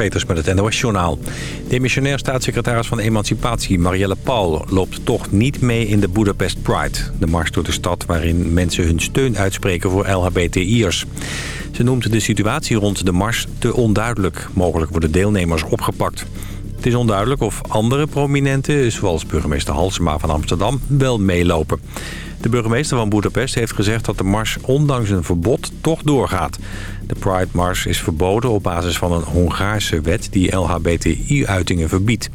Peters met het NOS-journaal. Demissionair staatssecretaris van Emancipatie Marielle Paul loopt toch niet mee in de Budapest Pride. De mars door de stad waarin mensen hun steun uitspreken voor LHBTI'ers. Ze noemt de situatie rond de mars te onduidelijk. Mogelijk worden deelnemers opgepakt. Het is onduidelijk of andere prominenten, zoals burgemeester Halsema van Amsterdam, wel meelopen. De burgemeester van Budapest heeft gezegd dat de mars ondanks een verbod toch doorgaat. De Pride Mars is verboden op basis van een Hongaarse wet die LHBTI-uitingen verbiedt.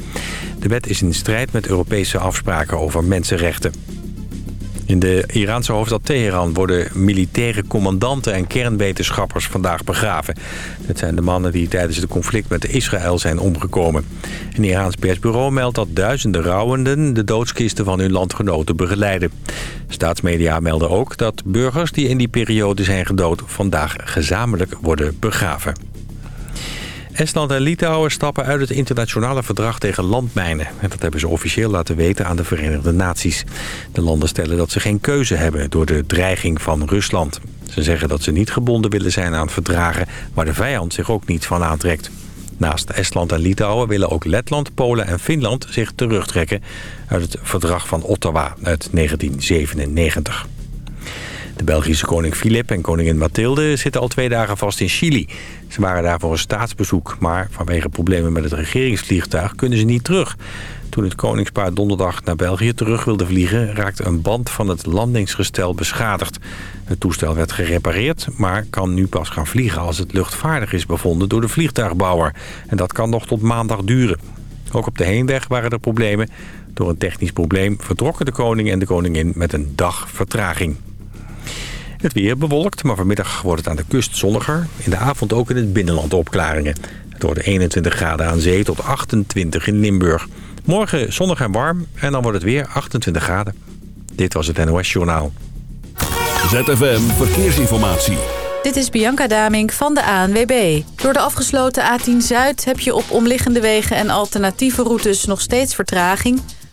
De wet is in strijd met Europese afspraken over mensenrechten. In de Iraanse hoofdstad Teheran worden militaire commandanten en kernwetenschappers vandaag begraven. Het zijn de mannen die tijdens het conflict met Israël zijn omgekomen. Een Iraans persbureau meldt dat duizenden rouwenden de doodskisten van hun landgenoten begeleiden. Staatsmedia melden ook dat burgers die in die periode zijn gedood vandaag gezamenlijk worden begraven. Estland en Litouwen stappen uit het internationale verdrag tegen landmijnen. En dat hebben ze officieel laten weten aan de Verenigde Naties. De landen stellen dat ze geen keuze hebben door de dreiging van Rusland. Ze zeggen dat ze niet gebonden willen zijn aan verdragen... waar de vijand zich ook niet van aantrekt. Naast Estland en Litouwen willen ook Letland, Polen en Finland zich terugtrekken... uit het verdrag van Ottawa uit 1997. De Belgische koning Filip en koningin Mathilde zitten al twee dagen vast in Chili. Ze waren daar voor een staatsbezoek, maar vanwege problemen met het regeringsvliegtuig kunnen ze niet terug. Toen het koningspaar donderdag naar België terug wilde vliegen... raakte een band van het landingsgestel beschadigd. Het toestel werd gerepareerd, maar kan nu pas gaan vliegen... als het luchtvaardig is bevonden door de vliegtuigbouwer. En dat kan nog tot maandag duren. Ook op de heenweg waren er problemen. Door een technisch probleem vertrokken de koning en de koningin met een dag vertraging. Het weer bewolkt, maar vanmiddag wordt het aan de kust zonniger. In de avond ook in het binnenland opklaringen. Het wordt 21 graden aan zee tot 28 in Limburg. Morgen zonnig en warm en dan wordt het weer 28 graden. Dit was het NOS Journaal. ZFM Verkeersinformatie. Dit is Bianca Damink van de ANWB. Door de afgesloten A10 Zuid heb je op omliggende wegen en alternatieve routes nog steeds vertraging.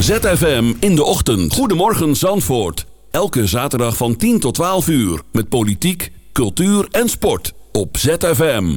ZFM in de ochtend. Goedemorgen Zandvoort. Elke zaterdag van 10 tot 12 uur. Met politiek, cultuur en sport. Op ZFM.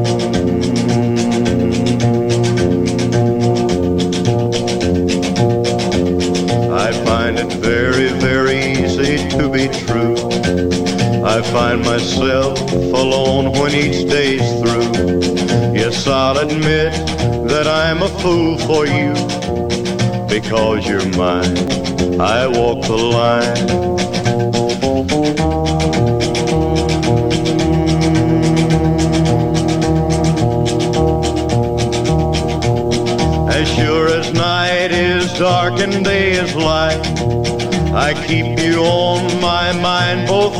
Find myself alone when each day's through. Yes, I'll admit that I'm a fool for you. Because you're mine, I walk the line. As sure as night is dark and day is light, I keep you on my mind both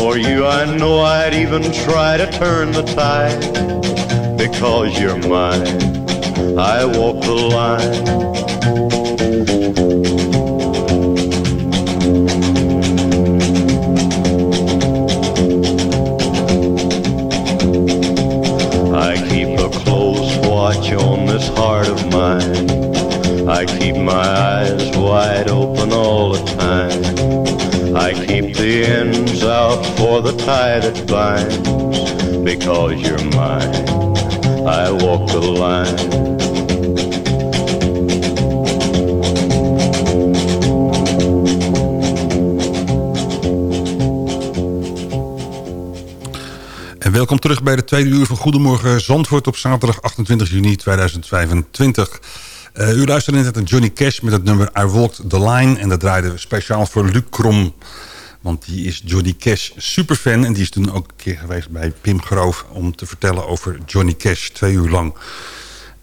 For you, I know I'd even try to turn the tide. Because you're mine, I walk the line. I keep a close watch on this heart of mine. I keep my eyes wide open all the time. The ends out for the tie that binds. Because you're mine, I walk the line. Welkom terug bij de tweede uur van Goedemorgen Zandvoort op zaterdag 28 juni 2025. Uh, u luisterde net naar Johnny Cash met het nummer I Walked the Line. En dat draaiden we speciaal voor Luc Krom. Want die is Johnny Cash superfan. En die is toen ook een keer geweest bij Pim Groof... om te vertellen over Johnny Cash twee uur lang.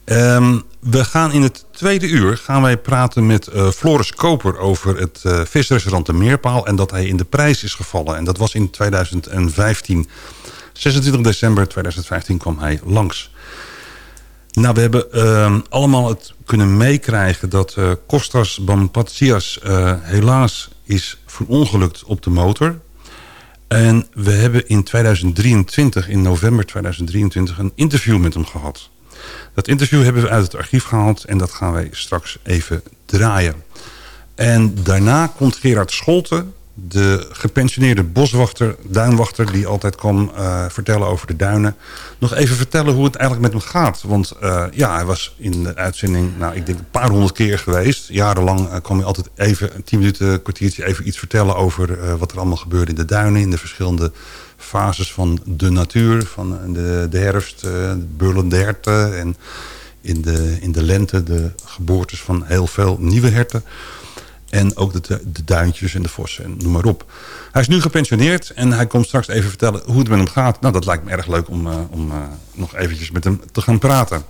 Um, we gaan in het tweede uur gaan wij praten met uh, Floris Koper... over het uh, visrestaurant De Meerpaal... en dat hij in de prijs is gevallen. En dat was in 2015... 26 december 2015 kwam hij langs. Nou, we hebben uh, allemaal het kunnen meekrijgen dat uh, Kostas Bampatsias helaas is verongelukt op de motor. En we hebben in 2023, in november 2023, een interview met hem gehad. Dat interview hebben we uit het archief gehaald en dat gaan wij straks even draaien. En daarna komt Gerard Scholten, de gepensioneerde boswachter, duinwachter... die altijd kwam uh, vertellen over de duinen... nog even vertellen hoe het eigenlijk met hem gaat. Want uh, ja, hij was in de uitzending, nou, ik denk een paar honderd keer geweest. Jarenlang uh, kwam hij altijd even, tien minuten, kwartiertje... even iets vertellen over wat er allemaal gebeurde in de duinen... in de verschillende fases van de natuur, van de, de herfst, de bullende herten... en in de, in de lente de geboortes van heel veel nieuwe herten... En ook de, de duintjes en de vossen en noem maar op. Hij is nu gepensioneerd en hij komt straks even vertellen hoe het met hem gaat. Nou, dat lijkt me erg leuk om, uh, om uh, nog eventjes met hem te gaan praten.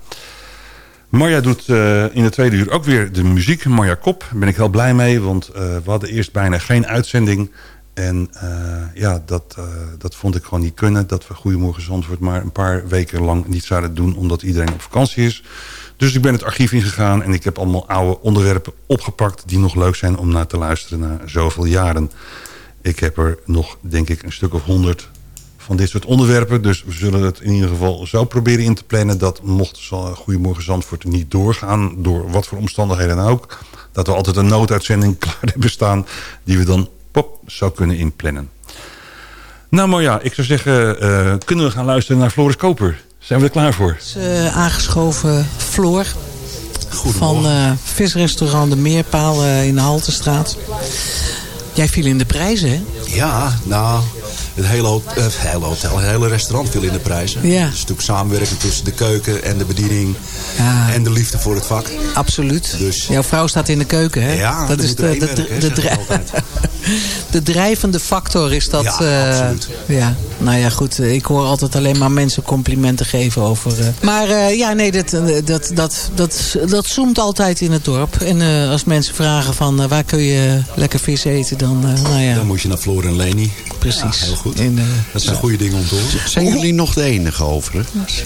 Marja doet uh, in de tweede uur ook weer de muziek. Marja Kop, daar ben ik heel blij mee, want we hadden eerst bijna geen uitzending. En ja, dat, dat vond ik gewoon niet kunnen. Dat we Goedemorgen Zandvoort maar een paar weken lang niet zouden doen... omdat iedereen op vakantie is. Dus ik ben het archief ingegaan en ik heb allemaal oude onderwerpen opgepakt... die nog leuk zijn om naar te luisteren na zoveel jaren. Ik heb er nog, denk ik, een stuk of honderd van dit soort onderwerpen. Dus we zullen het in ieder geval zo proberen in te plannen... dat mocht Goedemorgen Zandvoort niet doorgaan... door wat voor omstandigheden dan ook... dat we altijd een nooduitzending klaar hebben staan... die we dan pop zou kunnen inplannen. Nou, maar ja, ik zou zeggen, uh, kunnen we gaan luisteren naar Floris Koper... Zijn we er klaar voor? Is, uh, aangeschoven Floor van uh, visrestaurant De Meerpaal uh, in de Haltestraat. Jij viel in de prijzen, hè? Ja, nou, het hele, hotel, uh, hele hotel, het hele restaurant viel in de prijzen. Ja. Dus natuurlijk samenwerking tussen de keuken en de bediening ja. en de liefde voor het vak. Absoluut. Dus, Jouw vrouw staat in de keuken, hè? Ja, dat is de, de, werken, de, de, de, drijvende factor is dat. Ja, uh, absoluut. Ja, nou ja, goed. Ik hoor altijd alleen maar mensen complimenten geven over. Uh, maar uh, ja, nee, dat, dat, dat, dat, dat zoomt altijd in het dorp. En als mensen vragen van waar kun je lekker vis eten, dan, nou ja. Dan moet je naar Floor en Leni. Precies. Ja, heel goed. In, dat zijn goede dingen om te horen. Zijn jullie nog de enige overigens?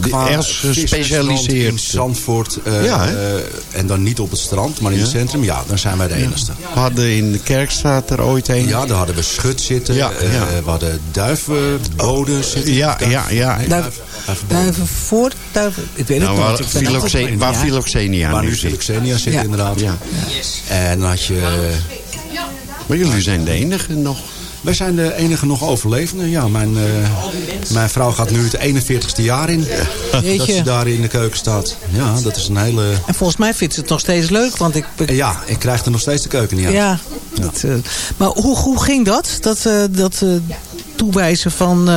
qua erg gespecialiseerd. in Zandvoort. ja, en dan niet op het strand, maar in ja? het centrum. Ja, dan zijn wij de enigste. We hadden in de Kerkstraat er ooit een. Ja, daar hadden we schut zitten. Ja, ja. Uh, we hadden duivenboden oh, zitten. Ja, ja, ja. Duif, duiven voor, duiven... Ik weet nou, het waar, niet. Philoxenia, waar Philoxenia Waar nu Philoxenia zit, inderdaad. Ja. En dan had je... Maar jullie zijn de enige nog. Wij zijn de enige nog overlevende. Ja, mijn, uh, mijn vrouw gaat nu het 41ste jaar in. Dat ze daar in de keuken staat. Ja, dat is een hele... En volgens mij vindt ze het nog steeds leuk. Want ik... Ja, ik krijg er nog steeds de keuken niet uit. Ja. Dat, uh, maar hoe, hoe ging dat? Dat, uh, dat toewijzen van...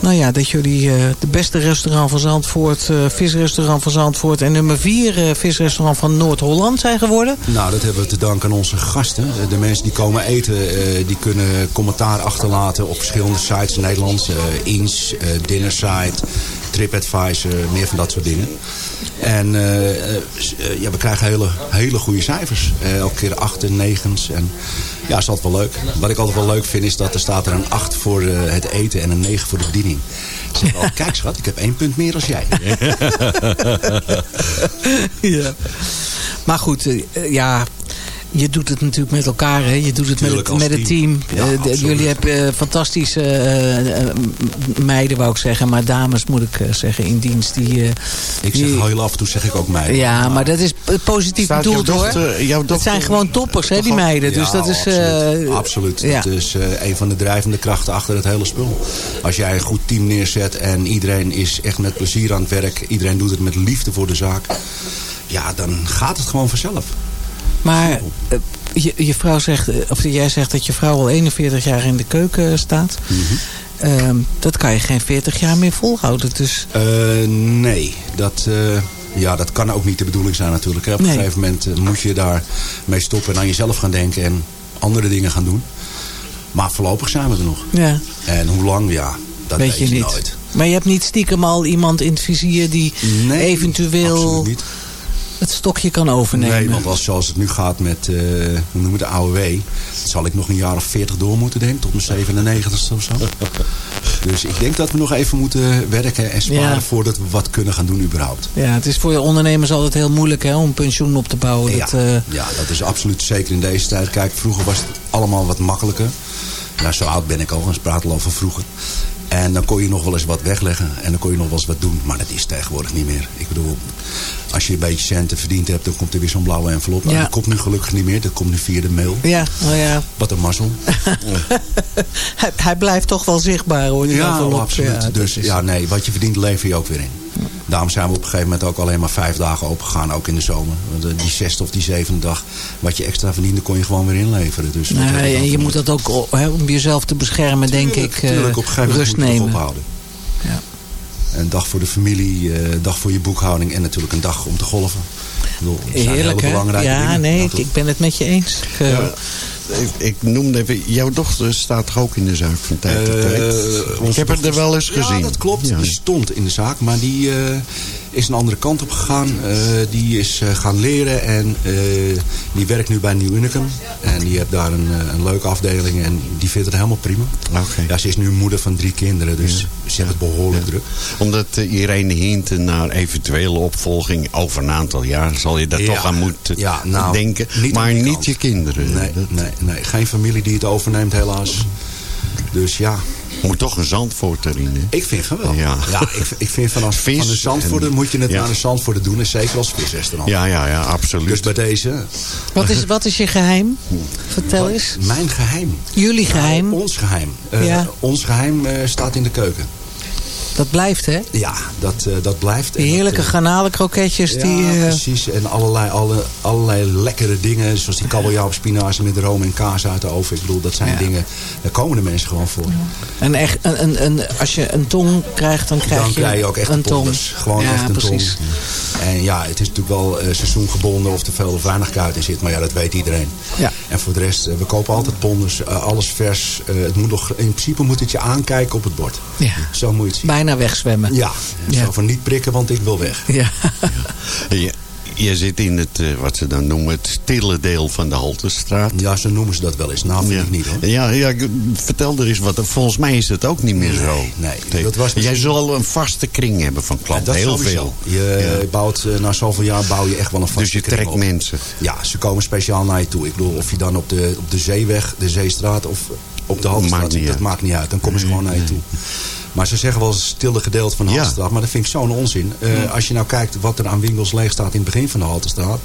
Nou ja, dat jullie uh, de beste restaurant van Zandvoort, uh, visrestaurant van Zandvoort... en nummer vier uh, visrestaurant van Noord-Holland zijn geworden? Nou, dat hebben we te danken aan onze gasten. De mensen die komen eten, die kunnen commentaar achterlaten op verschillende sites in Nederland. Ins, Dinnersite, TripAdvisor, meer van dat soort dingen. En ja, we krijgen hele, hele goede cijfers. elke keer achten, negens en... Ja, is altijd wel leuk. Wat ik altijd wel leuk vind is dat er staat er een 8 voor het eten en een 9 voor de bediening. Zeg wel, kijk schat, ik heb één punt meer als jij. ja. Maar goed, ja... je doet het natuurlijk met elkaar. Hè? Je doet het met Tuurlijk, met het team. Ja, Eh, de- jullie hebben eh, fantastische eh, meiden, wou ik zeggen. Maar dames moet ik zeggen in dienst. Die, eh, Ik die- zeg heel af en toe zeg ik ook mij. ja, maar dat is positief Staat jouw bedoeld hoor. dochter- Het zijn gewoon toppers, hè, die meiden. Dus Ja, dat is... absoluut. eh, absoluut. ja. Dat is eh, een van de drijvende krachten achter het hele spul. Als jij een goed team neerzet en iedereen is echt met plezier aan het werk. Iedereen doet het met liefde voor de zaak. Ja, dan gaat het gewoon vanzelf. Maar eh, je, je vrouw zegt, eh, of jij zegt dat je vrouw al 41 jaar in de keuken staat. Mhm. Ehm, dat kan je geen 40 jaar meer volhouden. Dus Eh, nee, dat, ja, dat kan ook niet de bedoeling zijn natuurlijk. hè. Op een gegeven moment moet je daar mee stoppen en aan jezelf gaan denken en andere dingen gaan doen. Maar voorlopig zijn we er nog. ja, En hoe lang, ja, dat weet weet, je je niet. nooit. Maar je hebt niet stiekem al iemand in het vizier die Nee, eventueel absoluut niet. Het stokje kan overnemen. Nee, want als, zoals het nu gaat met, eh, hoe noemen we de AOW... zal ik nog een jaar of 40 door moeten, denk ik, tot mijn 97ste of zo. Dus ik denk dat we nog even moeten werken en sparen... Ja. voordat we wat kunnen gaan doen überhaupt. Ja, het is voor je ondernemers altijd heel moeilijk hè, om pensioen op te bouwen. Dat, ja, eh, ja, dat is absoluut zeker in deze tijd. Kijk, vroeger was het allemaal wat makkelijker. Nou, zo oud ben ik al, we praten al van vroeger. En dan kon je nog wel eens wat wegleggen. En dan kon je nog wel eens wat doen. Maar dat is tegenwoordig niet meer. Ik bedoel, als je een beetje centen verdiend hebt... dan komt er weer zo'n blauwe envelop. Ja. Dat komt nu gelukkig niet meer. Dat komt nu via de mail. ja, nou ja, Wat een mazzel. hij, hij blijft toch wel zichtbaar hoor. die Ja, envelop. absoluut. Ja, dus is- ja, nee, wat je verdient lever je ook weer in. Daarom zijn we op een gegeven moment ook alleen maar vijf dagen open gegaan. Ook in de zomer. Want, eh, Die zesde of die zevende dag. Wat je extra verdiende kon je gewoon weer inleveren. Dus Nee, je voor moet dat ook hè, om jezelf te beschermen, denk Tuurlijk, ik, eh, tuurlijk, op een gegeven moment rust moet je nemen. ophouden. Ja. Een dag voor de familie, eh, een dag voor je boekhouding en natuurlijk een dag om te golven. Ik bedoel, dat zijn Heerlijk, hè? Ja, dingen. nee, ik, ben het met je eens. Ik, eh, Ja, ik, noemde even, jouw dochter staat toch ook in de zaak van tijd tot Eh, tijd? onze ik heb het er wel eens gezien. Ja, dat klopt. Ja. Die stond in de zaak, maar die eh, is een andere kant op gegaan. Eh, die is eh, gaan leren en eh, die werkt nu bij Nieuw Unicum. En die heeft daar een, een leuke afdeling en die vindt het helemaal prima. Oké. Ja, ze is nu moeder van drie kinderen, dus ze heeft het behoorlijk druk. Omdat Irene hinten naar eventuele opvolging over een aantal jaar... zal je daar Ja. toch aan moeten nou, denken. niet maar niet kant. je kinderen. Nee, nee, nee, geen familie die het overneemt helaas. Dus ja, moet toch een Zandvoort erin. Hè? ik vind wel. Ja. ik, ik vind van als Vis van de Zandvoorten en- moet je het ja. naar de Zandvoorten doen. En zeker als visrestaurant. Ja, ja, ja, absoluut. Dus bij deze, wat, is, wat is je geheim? Vertel eens. mijn geheim. Jullie geheim, Nou, ons geheim. Eh, Ja. Ons geheim eh, staat in de keuken. Dat blijft hè? Ja, dat, eh, dat blijft. Die heerlijke eh, garnalenkroketjes. ja, die, eh, precies. En allerlei, alle, allerlei lekkere dingen. Zoals die kabeljauw spinazie met room en kaas uit de oven. Ik bedoel, dat zijn Ja. dingen... Daar komen de mensen gewoon voor. en echt, een, een, een, als je een tong krijgt, dan krijg Dan je, krijg je ook echt een tong. ponders. Gewoon ja, echt een precies. tong. En ja, het is natuurlijk wel seizoengebonden of er veel of weinig kuit in zit. Maar ja, dat weet iedereen. Ja. En voor de rest, we kopen altijd ponders. alles vers. Het moet nog, in principe moet het je aankijken op het bord. Ja. Zo moet je het zien. Bijna wegzwemmen. Ja, Ja. zo van niet prikken, want ik wil weg. Ja. Je, je zit in het, eh, wat ze dan noemen, het stille deel van de Halterstraat. Ja, zo noemen ze dat wel eens. Nou, vind Ja. ik niet hoor. Ja, ja, vertel er eens wat. Volgens mij is het ook niet meer zo. nee, dat was Jij zal een vaste kring hebben van klanten. dat Heel sowieso. veel. Je Ja. bouwt, eh, na zoveel jaar bouw je echt wel een vaste Dus je kring trekt op. mensen. Ja, ze komen speciaal naar je toe. Ik bedoel, of je dan op de, op de zeeweg, de zeestraat of op de Haltestraat Maakt dat uit. maakt niet uit. Dan komen ze gewoon naar je toe. Maar ze zeggen wel eens het stille gedeelte van de Ja. Haltestraat. Maar dat vind ik zo'n onzin. Eh, Als je nou kijkt wat er aan winkels leeg staat in het begin van de Haltestraat.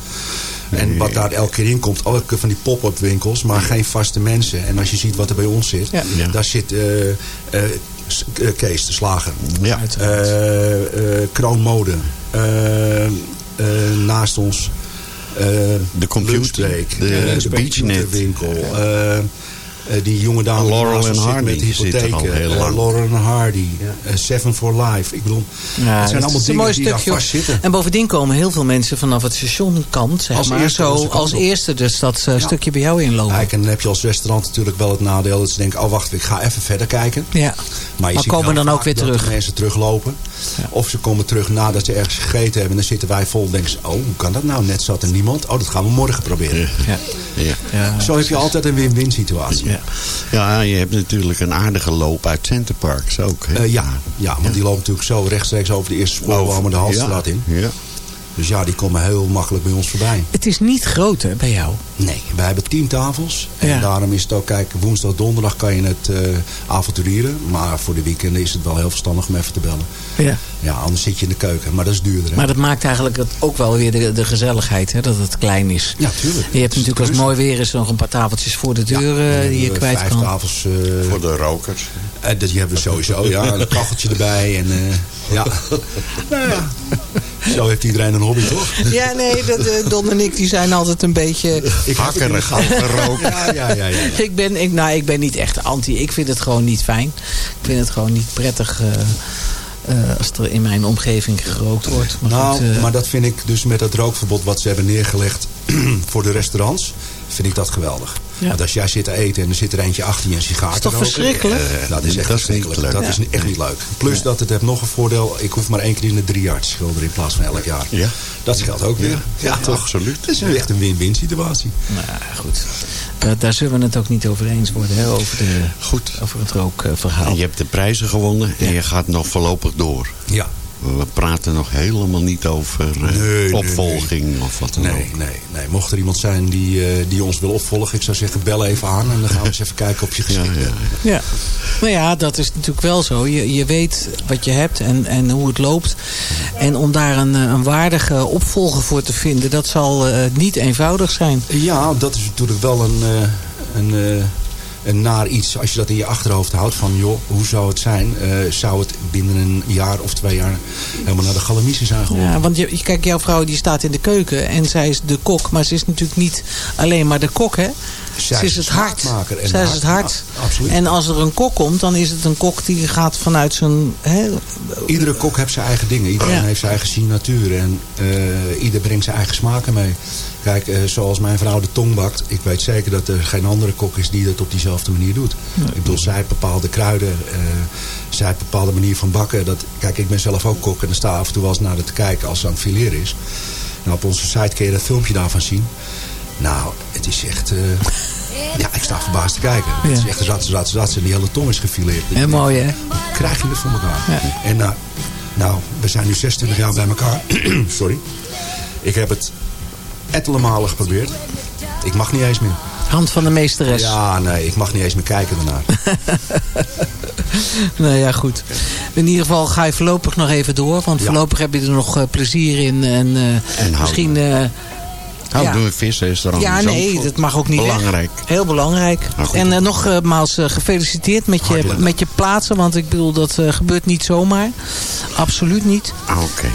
En wat daar elke keer in komt. Elke van die pop-up winkels. Maar geen vaste mensen. En als je ziet wat er bij ons zit. Ja. Ja. Daar zit eh, eh, eh, Kees de Slager. Ja. Eh, eh, Kroonmode. Naast ons. eh, De computer, de- de. Eh, eh, die jonge dame die Laurel en Hardy met de zit er al hypotheken. heel eh, lang. Laurel en Hardy. eh, Seven for Life. Ik bedoel, Ja, het zijn allemaal dingen die daar stukje. vast zitten. En bovendien komen heel veel mensen vanaf het stationkant, zeg Als maar, eerste zo kant als eerste dus dat eh, Ja. stukje bij jou inlopen. Kijk, en dan heb je als restaurant natuurlijk wel het nadeel dat ze denken, oh wacht, ik ga even verder kijken. ja. Maar, je Maar komen dan ook weer dat terug. mensen teruglopen. Of ze komen terug nadat ze ergens gegeten hebben. En dan zitten wij vol en denken ze, oh, hoe kan dat nou? Net zat er niemand. Oh, dat gaan we morgen proberen. Ja. Ja. Ja. Zo heb je altijd een win-win situatie. Ja. Ja, je hebt natuurlijk een aardige loop uit Centerparks ook. Hè? Eh, ja, ja, want die loopt natuurlijk zo rechtstreeks over de eerste spoorbomen de Halstraat ja. in. Ja. Dus ja, die komen heel makkelijk bij ons voorbij. Het is niet groot hè, bij jou. Nee, wij hebben tien tafels. En Ja. daarom is het ook, kijk, woensdag, donderdag kan je het eh avonturieren. Maar voor de weekenden is het wel heel verstandig om even te bellen. Ja. Ja, anders zit je in de keuken. Maar dat is duurder, hè? Maar dat maakt eigenlijk het ook wel weer de, de gezelligheid, hè, dat het klein is. Ja, tuurlijk. Je hebt natuurlijk als het mooi weer is nog een paar tafeltjes voor de deur die je we kwijt vijf kan. tafels. eh, Voor de rokers. eh, dat hebben we sowieso, ja. Een kacheltje erbij. En, eh, ja. nou ja. Zo heeft iedereen een hobby, toch? Ja, nee, dat, Don en ik die zijn altijd een beetje... Ik Hakkerig gerookt. Ja, ja, ja, ja. ja. Ik ben, ik, nou, ik ben niet echt anti. Ik vind het gewoon niet fijn. Ik vind het gewoon niet prettig eh, eh, als er in mijn omgeving gerookt wordt. Maar Nou, goed, eh, maar dat vind ik dus met dat rookverbod wat ze hebben neergelegd voor de restaurants, vind ik dat geweldig. Ja. Want als jij zit te eten en er zit er eentje achter je een sigaar Is te toch roken, verschrikkelijk? eh, dat is echt Dat is niet verschrikkelijk. leuk. Dat Ja. is echt niet leuk. Plus dat het heeft nog een voordeel. Ik hoef maar één keer in de drie jaar te schilderen in plaats van elk jaar. Ja. Dat scheelt ook weer. Ja, toch? absoluut. Het is echt een win-win situatie. nou, ja, goed. Daar, daar zullen we het ook niet over eens worden, hè, over, de, Goed. over het rookverhaal. En je hebt de prijzen gewonnen en je gaat nog voorlopig door. Ja. We praten nog helemaal niet over eh, Nee, nee, opvolging of wat dan Nee, ook. nee, nee. Mocht er iemand zijn die, eh, die ons wil opvolgen, ik zou zeggen bel even aan en dan gaan we eens even kijken of je Ja, geschikt ja. bent. Ja. Nou ja, dat is natuurlijk wel zo. Je, je weet wat je hebt en, en hoe het loopt. En om daar een, eh, een waardige opvolger voor te vinden, dat zal eh, niet eenvoudig zijn. Ja, dat is natuurlijk wel een, eh, een, eh, een naar iets. Als je dat in je achterhoofd houdt van, joh, hoe zou het zijn? Eh, zou het binnen een jaar of twee jaar helemaal naar de galamiezen zijn geworden? Ja, want je- kijk, jouw vrouw die staat in de keuken en zij is de kok. Maar ze is natuurlijk niet alleen maar de kok, hè? Zij ze is het hart. en Zij is het hart. Absoluut. En als er een kok komt, dan is het een kok die gaat vanuit zijn... Hè, Iedere kok heeft zijn eigen dingen. Iedereen Ja. heeft zijn eigen signatuur. En eh, ieder brengt zijn eigen smaken mee. Kijk, eh, zoals mijn vrouw de tong bakt. Ik weet zeker dat er geen andere kok is die dat op diezelfde manier doet. Ik bedoel, zij heeft bepaalde kruiden. eh, zij heeft bepaalde manier van bakken. Dat, kijk, ik ben zelf ook kok. En dan sta af en toe wel eens naar te kijken als ze aan het fileren is. Nou, op onze site kun je dat filmpje daarvan zien. Nou, het is echt... eh, ja, ik sta verbaasd te kijken. Het is echt rats, rats, rats. En die hele tong is gefileerd. hè, mooi, hè? Krijg je het voor elkaar? Ja. En nou, nou, we zijn nu 26 jaar bij elkaar. Sorry. Ik heb het ettelijke malen geprobeerd. Ik mag niet eens meer. Hand van de meesteres. Ja, nee, ik mag niet eens meer kijken daarnaar. Nou ja, goed. In ieder geval ga je voorlopig nog even door. Want Ja. voorlopig heb je er nog eh, plezier in. En, houden. misschien... eh, Houden Ja. nee, dat mag ook niet weg. Belangrijk. Heel belangrijk. Nou, en eh, nogmaals eh, gefeliciteerd met je, Hartelijk met je plaatsen. Want ik bedoel, dat eh, gebeurt niet zomaar. Absoluut niet. Ah, Oké.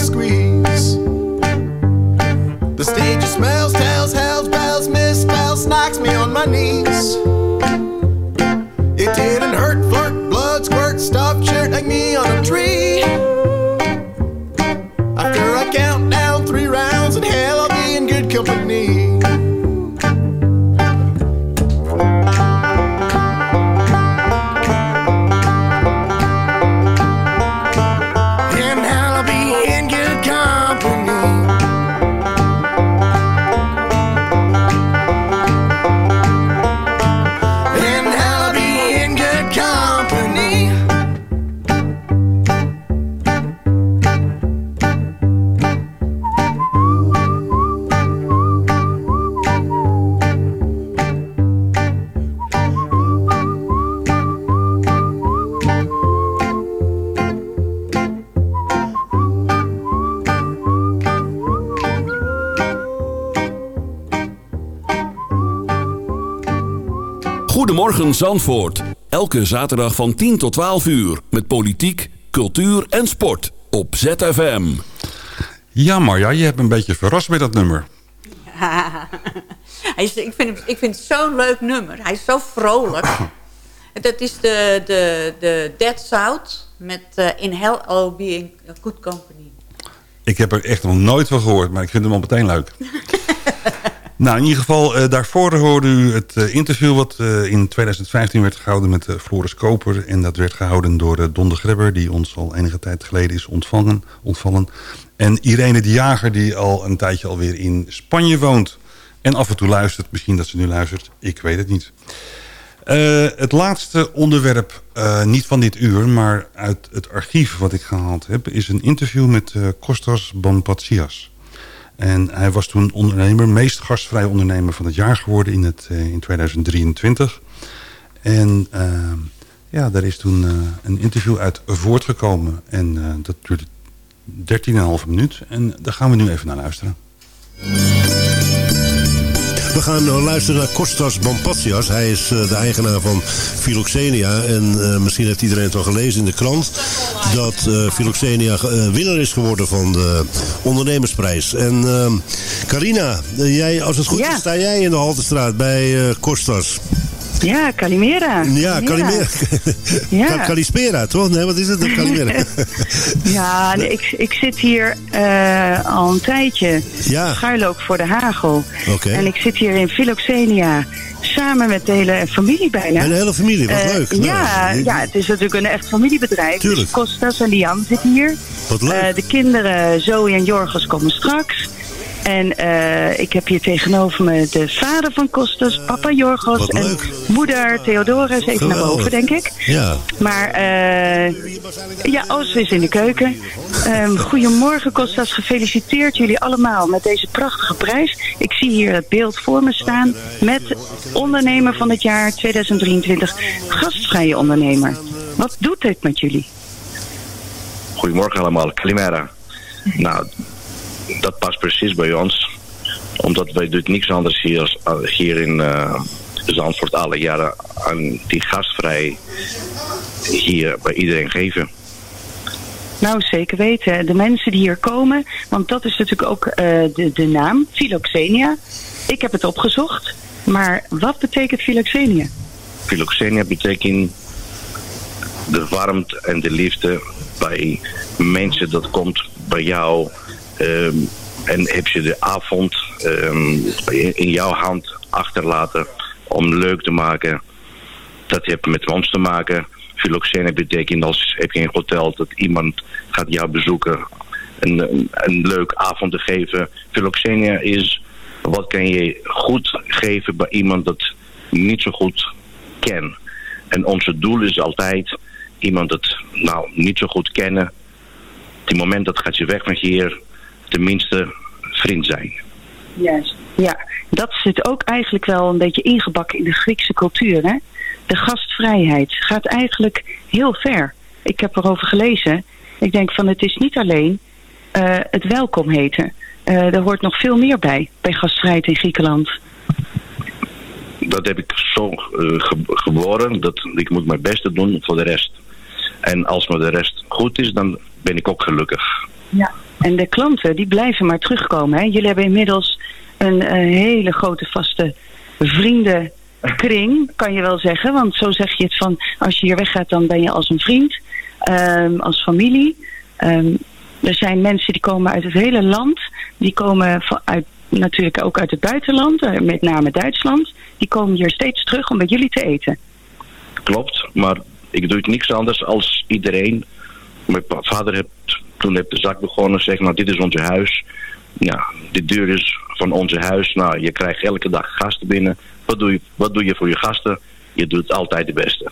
squeeze. Zandvoort. Elke zaterdag van 10 tot 12 uur. Met politiek, cultuur en sport. Op ZFM. Ja, Marja, je hebt een beetje verrast met dat nummer. Hij is, ik vind, ik vind het zo'n leuk nummer. Hij is zo vrolijk. Dat is de, de, de Dead South met eh, In Hell I'll Be in Good Company. Ik heb er echt nog nooit van gehoord, maar ik vind hem al meteen leuk. nou, in ieder geval, eh, daarvoor hoorde u het eh, interview... wat eh, in 2015 werd gehouden met Floris Koper. En dat werd gehouden door Don de Grebber... die ons al enige tijd geleden is ontvangen, ontvallen. En Irene de Jager, die al een tijdje alweer in Spanje woont. En af en toe luistert. Misschien dat ze nu luistert. Ik weet het niet. Het laatste onderwerp, niet van dit uur, maar uit het archief wat ik gehaald heb... is een interview met Kostas Bompatsias. En hij was toen ondernemer, meest gastvrije ondernemer van het jaar geworden in, het, eh, in 2023. En eh, ja, daar is toen eh, een interview uit voortgekomen. En dat duurde 13,5 minuut. En daar gaan we nu even naar luisteren. We gaan nou luisteren naar Kostas Bompatsias. Hij is eh, de eigenaar van Philoxenia. En eh, misschien heeft iedereen het al gelezen in de krant... dat eh Philoxenia eh, winnaar is geworden van de ondernemersprijs. En ehm, Carina, eh, jij, als het goed Ja. is, sta jij in de Haltestraat bij eh, Kostas. Ja, Calimera. Ja, Calimera. Ja. Ka- Calispera, toch? Nee, wat is het? Calimera. Ja, nee, ik, ik zit hier eh, al een tijdje. Ja. Schuil ook voor de hagel. Oké. En ik zit hier in Philoxenia. Samen met de hele familie bijna. Een hele familie, wat Eh, leuk. ja, Nou, ja, het is natuurlijk een echt familiebedrijf. Tuurlijk. Dus Kostas en Lian zitten hier. Wat leuk. Eh, de kinderen Zoe en Jorgos komen straks. En eh, ik heb hier tegenover me de vader van Kostas, papa Jorgos. En leuk. moeder Theodora is even naar boven, denk ik. Ja. Maar eh ja, Os is in de keuken. Ehm, goedemorgen Kostas, gefeliciteerd jullie allemaal met deze prachtige prijs. Ik zie hier het beeld voor me staan met ondernemer van het jaar 2023, gastvrije ondernemer. Wat doet dit met jullie? Goedemorgen allemaal, Kalimera. Nou, dat past precies bij ons. Omdat wij doen niks anders hier, als- eh, hier in eh, Zandvoort alle jaren aan die gastvrij hier bij iedereen geven. Nou, zeker weten. De mensen die hier komen, want dat is natuurlijk ook eh, de, de naam, Philoxenia. Ik heb het opgezocht, maar wat betekent Philoxenia? Philoxenia betekent de warmte en de liefde bij mensen dat komt bij jou. Ehm, en heb je de avond ehm, in jouw hand achterlaten om leuk te maken. Dat heeft met ons te maken. Philoxenia betekent als heb je een hotel dat iemand gaat jou bezoeken. Een, een, leuk avond te geven. Philoxenia is wat kan je goed geven bij iemand dat niet zo goed ken. En onze doel is altijd iemand dat nou niet zo goed kennen. Die moment dat gaat je weg van hier, tenminste vriend zijn. Juist. Ja, dat zit ook eigenlijk wel een beetje ingebakken in de Griekse cultuur. Hè? De gastvrijheid gaat eigenlijk heel ver. Ik heb erover gelezen. Ik denk van het is niet alleen eh, het welkom heten. Eh, er hoort nog veel meer bij, bij gastvrijheid in Griekenland. Dat heb ik zo eh, ge- geboren, dat ik moet mijn beste doen voor de rest. En als me de rest goed is, dan ben ik ook gelukkig. Ja. En de klanten die blijven maar terugkomen. Hè? Jullie hebben inmiddels een eh, hele grote vaste vriendenkring, kan je wel zeggen. Want zo zeg je het van, als je hier weggaat, dan ben je als een vriend, ehm, als familie. Ehm, er zijn mensen die komen uit het hele land. Die komen van, uit, natuurlijk ook uit het buitenland, eh, met name Duitsland. Die komen hier steeds terug om bij jullie te eten. Klopt, maar ik doe het niks anders als iedereen. Mijn vader heeft toen heeft de zak begonnen, zeg maar, dit is ons huis. Ja, de deur is van ons huis. Nou, je krijgt elke dag gasten binnen. Wat doe je, wat doe je voor je gasten? Je doet altijd de beste.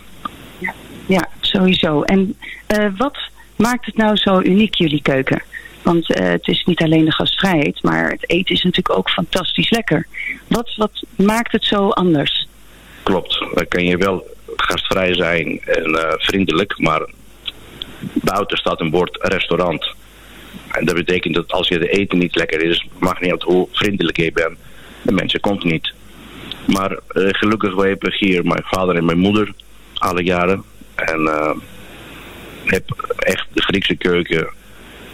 Ja, sowieso. En eh, wat maakt het nou zo uniek, jullie keuken? Want eh, het is niet alleen de gastvrijheid, maar het eten is natuurlijk ook fantastisch lekker. Wat, wat maakt het zo anders? Klopt, dan kan je wel gastvrij zijn en eh, vriendelijk, maar buiten staat een bord restaurant. En dat betekent dat als je de eten niet lekker is, mag niet uit hoe vriendelijk je bent, de mensen komt niet. Maar eh, gelukkig we hebben hier mijn vader en mijn moeder alle jaren. En uh, heb echt de Griekse keuken,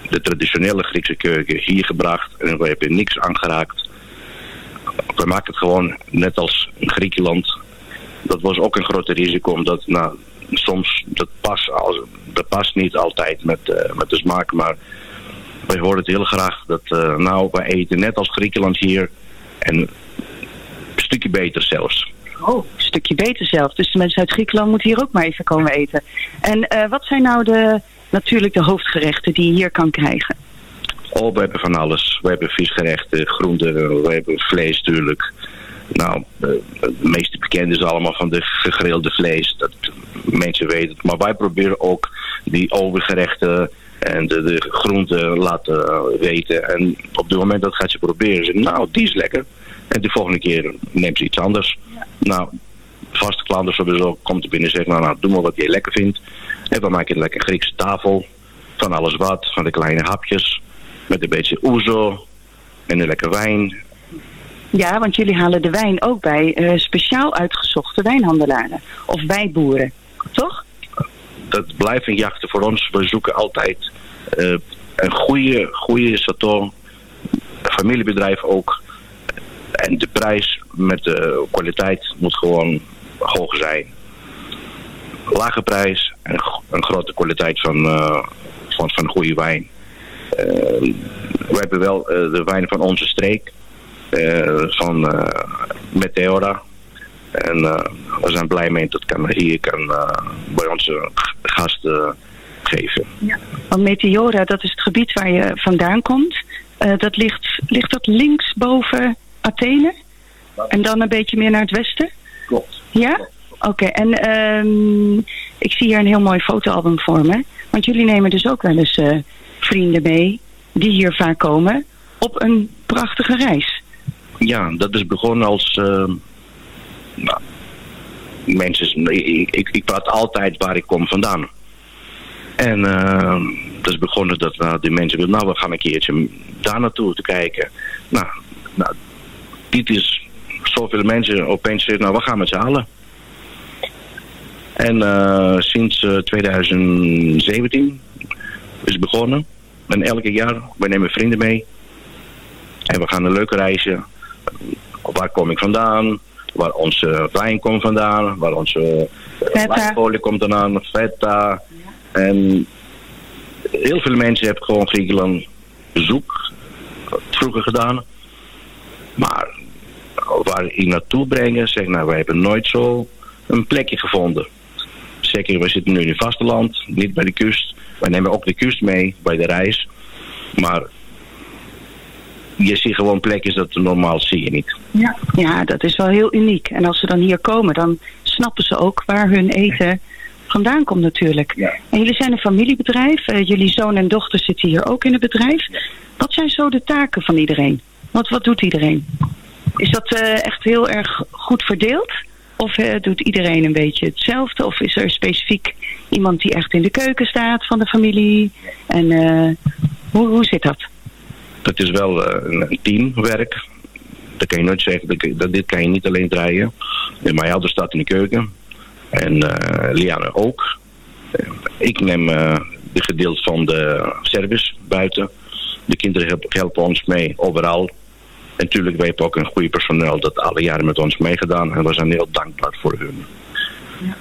de traditionele Griekse keuken hier gebracht. En we hebben niks aangeraakt. We maken het gewoon net als in Griekenland. Dat was ook een groot risico omdat nou, soms dat past, als, dat past niet altijd met, uh, met de smaak. Maar wij horen het heel graag dat uh, nou, wij eten net als Griekenland hier. En een stukje beter zelfs. Oh, een stukje beter zelf. Dus de mensen uit Griekenland moeten hier ook maar even komen eten. En uh, wat zijn nou de, natuurlijk de hoofdgerechten die je hier kan krijgen? Oh, we hebben van alles. We hebben visgerechten, groenten, we hebben vlees natuurlijk. Nou, de, de meeste bekende is allemaal van de gegrilde vlees. Dat mensen weten het. Maar wij proberen ook die overgerechten en de, de groenten laten weten. En op het moment dat gaat ze proberen, ze nou, die is lekker. En de volgende keer neemt ze iets anders. Ja. Nou, vaste klanten sowieso komt er binnen en zegt, nou, nou, doe maar wat je lekker vindt. En we maken een lekker Griekse tafel. Van alles wat, van de kleine hapjes. Met een beetje ouzo. En een lekker wijn. Ja, want jullie halen de wijn ook bij uh, speciaal uitgezochte wijnhandelaren. Of wijnboeren, toch? Dat blijft een jachten voor ons. We zoeken altijd uh, een goede, goede chateau. Familiebedrijf ook. En de prijs met de kwaliteit moet gewoon hoog zijn. Lage prijs en een grote kwaliteit van, uh, van, van goede wijn. We hebben wel de wijn van onze streek. Van Meteora. En we zijn blij mee dat kan hier kan bij onze gasten geven. Ja. Want Meteora, dat is het gebied waar je vandaan komt. dat ligt, ligt dat links boven Athene? En dan een beetje meer naar het westen? Klopt. Ja? Oké, okay. en um, ik zie hier een heel mooi fotoalbum voor me. Want jullie nemen dus ook wel eens uh, vrienden mee die hier vaak komen op een prachtige reis. Ja, dat is begonnen als... Uh, nou, mensen, ik, ik, praat altijd waar ik kom vandaan. En uh, dat is begonnen dat nou, de mensen willen, nou we gaan een keertje daar naartoe te kijken. Nou, nou dit is zoveel mensen opeens zeggen, nou we gaan met z'n allen. En uh, sinds uh, 2017 is het begonnen. En elke jaar, we nemen vrienden mee. En we gaan een leuke reisje. Waar kom ik vandaan? Waar onze wijn komt vandaan? Waar onze wijnfolie komt vandaan? Feta. En heel veel mensen hebben gewoon Griekenland bezoek vroeger gedaan. Maar waar ik naartoe brengen, zeg nou, wij hebben nooit zo een plekje gevonden. Zeker, we zitten nu in het vasteland, niet bij de kust. Wij nemen ook de kust mee bij de reis. Maar je ziet gewoon plekjes dat normaal zie je niet. Ja. ja, dat is wel heel uniek. En als ze dan hier komen, dan snappen ze ook waar hun eten vandaan komt natuurlijk. Ja. En jullie zijn een familiebedrijf. Uh, jullie zoon en dochter zitten hier ook in het bedrijf. Wat zijn zo de taken van iedereen? Wat, wat doet iedereen? Is dat uh, echt heel erg goed verdeeld? Of uh, doet iedereen een beetje hetzelfde? Of is er specifiek iemand die echt in de keuken staat van de familie? En hoe, hoe zit dat? Dat is wel een teamwerk. Dat kan je nooit zeggen. Dat, dit kan je niet alleen draaien. Mijn ouder staat in de keuken. En Liane ook. ik neem de gedeelte van de service buiten. De kinderen helpen ons mee overal. En natuurlijk, wij hebben ook een goede personeel dat alle jaren met ons meegedaan. En we zijn heel dankbaar voor hun. Ja,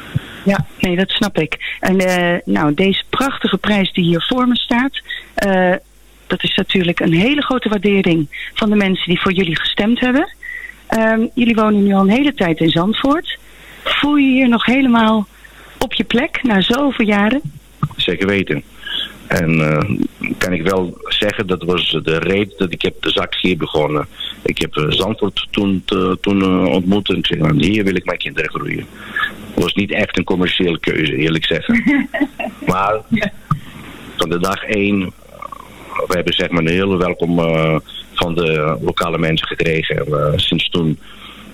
ja nee, dat snap ik. En uh, nou, deze prachtige prijs die hier voor me staat... Uh, dat is natuurlijk een hele grote waardering van de mensen die voor jullie gestemd hebben. Um, jullie wonen nu al een hele tijd in Zandvoort. Voel je hier nog helemaal op je plek na zoveel jaren? Zeker weten. En uh, kan ik wel zeggen, dat was de reden dat ik heb de zak hier begonnen. Ik heb uh, Zandvoort toen, te, toen uh, ontmoet en zeg, nou, hier wil ik mijn kinderen groeien. Het was niet echt een commerciële keuze, eerlijk zeggen. maar van de dag één, we hebben zeg maar een hele welkom van de lokale mensen gekregen. En sinds toen,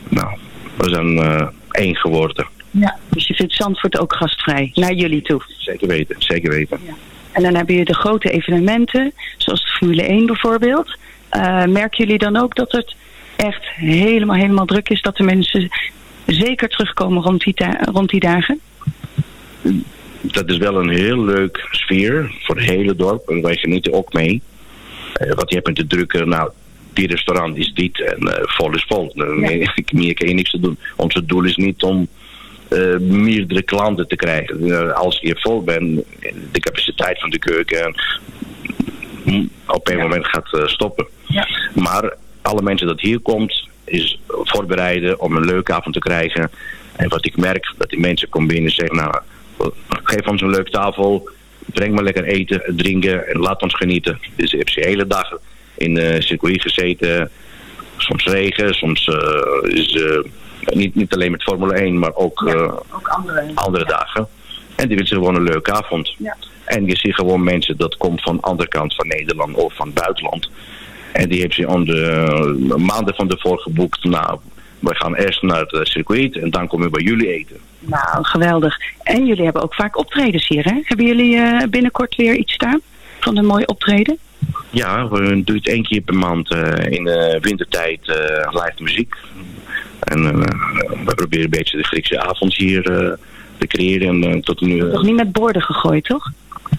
nou, we zijn één geworden. Ja, dus je vindt Zandvoort ook gastvrij, naar jullie toe? Zeker weten, zeker weten. Ja. En dan heb je de grote evenementen, zoals de Formule 1 bijvoorbeeld. Uh, merken jullie dan ook dat het echt helemaal, helemaal druk is. Dat de mensen zeker terugkomen rond die, rond die dagen. Dat is wel een heel leuk sfeer voor het hele dorp. En wij genieten ook mee. Eh, wat je hebt met de drukker, nou, die restaurant is dit en eh, vol is vol. Uh, meer, meer kan je niks te doen. Ons doel is niet om eh, meerdere klanten te krijgen. Als je vol bent, de capaciteit van de keuken op een moment gaat stoppen. Maar alle mensen dat hier komt, is voorbereiden om een leuke avond te krijgen. En wat ik merk, dat die mensen komen binnen en zeggen, nou, geef ons een leuke tafel, breng maar lekker eten, drinken en laat ons genieten. Dus ik heb ze de hele dag in de circuit gezeten, soms regen, soms eh, is eh, niet, niet alleen met Formule 1, maar ook, eh, Ook andere. andere dagen. En die willen gewoon een leuke avond. Ja. En je ziet gewoon mensen dat komt van de andere kant van Nederland of van het buitenland. En die hebben ze om de eh, maanden van tevoren geboekt. Nou, we gaan eerst naar het eh, circuit en dan komen we bij jullie eten. Nou, geweldig. En jullie hebben ook vaak optredens hier, hè? Hebben jullie eh, binnenkort weer iets staan van een mooi optreden? Ja, we doen het één keer per maand eh, in de wintertijd eh, live muziek. En we proberen een beetje de Griekse avond hier te creëren. En tot nu... Toch niet met borden gegooid, toch?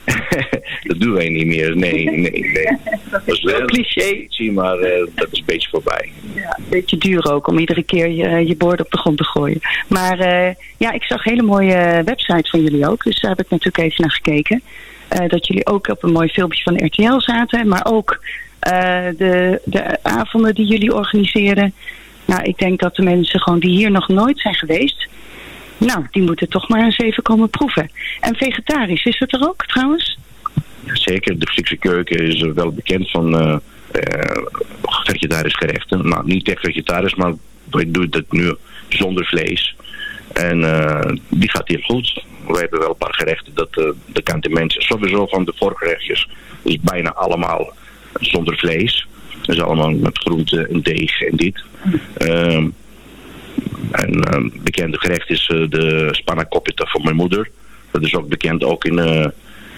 dat doen wij niet meer. Nee, nee, nee. dat is wel een cliché. Zie maar eh, dat is een beetje voorbij. Ja, een beetje duur ook om iedere keer je, je borden op de grond te gooien. Maar eh, ja, ik zag een hele mooie website van jullie ook. Dus daar heb ik natuurlijk even naar gekeken. Eh, dat jullie ook op een mooi filmpje van RTL zaten. Maar ook de, de avonden die jullie organiseren. Nou, ik denk dat de mensen gewoon die hier nog nooit zijn geweest... Nou, die moeten toch maar eens even komen proeven. En vegetarisch, is dat er ook trouwens? Zeker, de Griekse keuken is eh, wel bekend van eh eh, vegetarisch gerechten. Nou, niet echt vegetarisch, maar wij doen dat nu zonder vlees. En die gaat hier goed. We hebben wel een paar gerechten, dat, eh dat kan de mensen sowieso van de voorgerechtjes. is bijna allemaal zonder vlees. Is allemaal met groente en deeg en dit. Ehm, en eh, bekende gerecht is eh, de spanakopita van mijn moeder. Dat is ook bekend ook in, eh,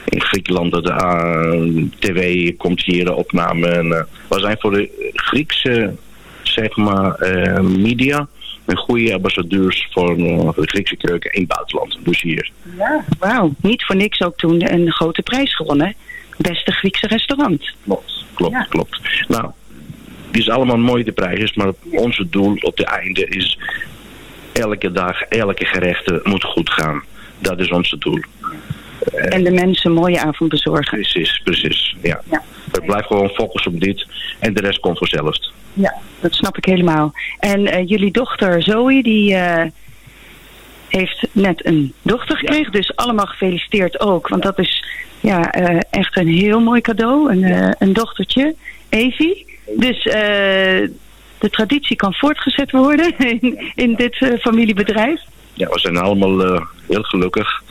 in Griekenland. Dat de eh, tv komt hier de opname. En, we zijn voor de Griekse zeg maar, media een goede ambassadeurs voor de Griekse keuken in het buitenland. Dus hier. Ja. Wauw, niet voor niks ook toen een grote prijs gewonnen. Beste Griekse restaurant. Klopt, klopt, klopt. Nou, die is allemaal mooi de prijs, maar onze doel op het einde is elke dag, elke gerechte moet goed gaan. Dat is ons doel. En de mensen een mooie avond bezorgen. Precies, precies. Ja. We blijven gewoon focussen op dit en de rest komt vanzelf. Ja, dat snap ik helemaal. En eh, jullie dochter Zoe, die eh, heeft net een dochter gekregen. Dus allemaal gefeliciteerd ook. Want dat is ja, eh, echt een heel mooi cadeau. Een, een dochtertje, Evie. Dus eh, de traditie kan voortgezet worden in, in dit eh, familiebedrijf. Ja, we zijn allemaal eh, heel gelukkig.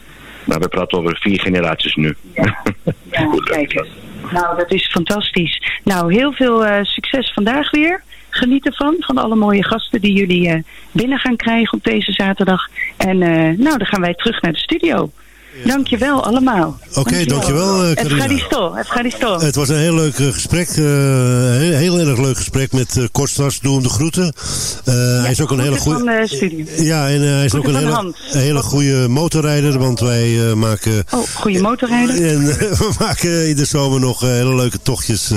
Maar we praten over vier generaties nu. Ja, kijk eens. Nou, dat is fantastisch. Nou, heel veel eh, succes vandaag weer. Geniet ervan, van alle mooie gasten die jullie binnen gaan krijgen op deze zaterdag. En nou, dan gaan wij terug naar de studio. Dankjewel allemaal. Oké, dankjewel, eh, Carina. Evgaristo. Het was een heel leuk eh, gesprek. eh, heel, heel erg leuk gesprek met uh, Kostas. Doe hem de groeten. Hij is ook een hele goede. Ja, en hij is ook een hele, hele goede motorrijder. Want wij maken. Oh, goede motorrijder. En we maken in de zomer nog hele leuke tochtjes.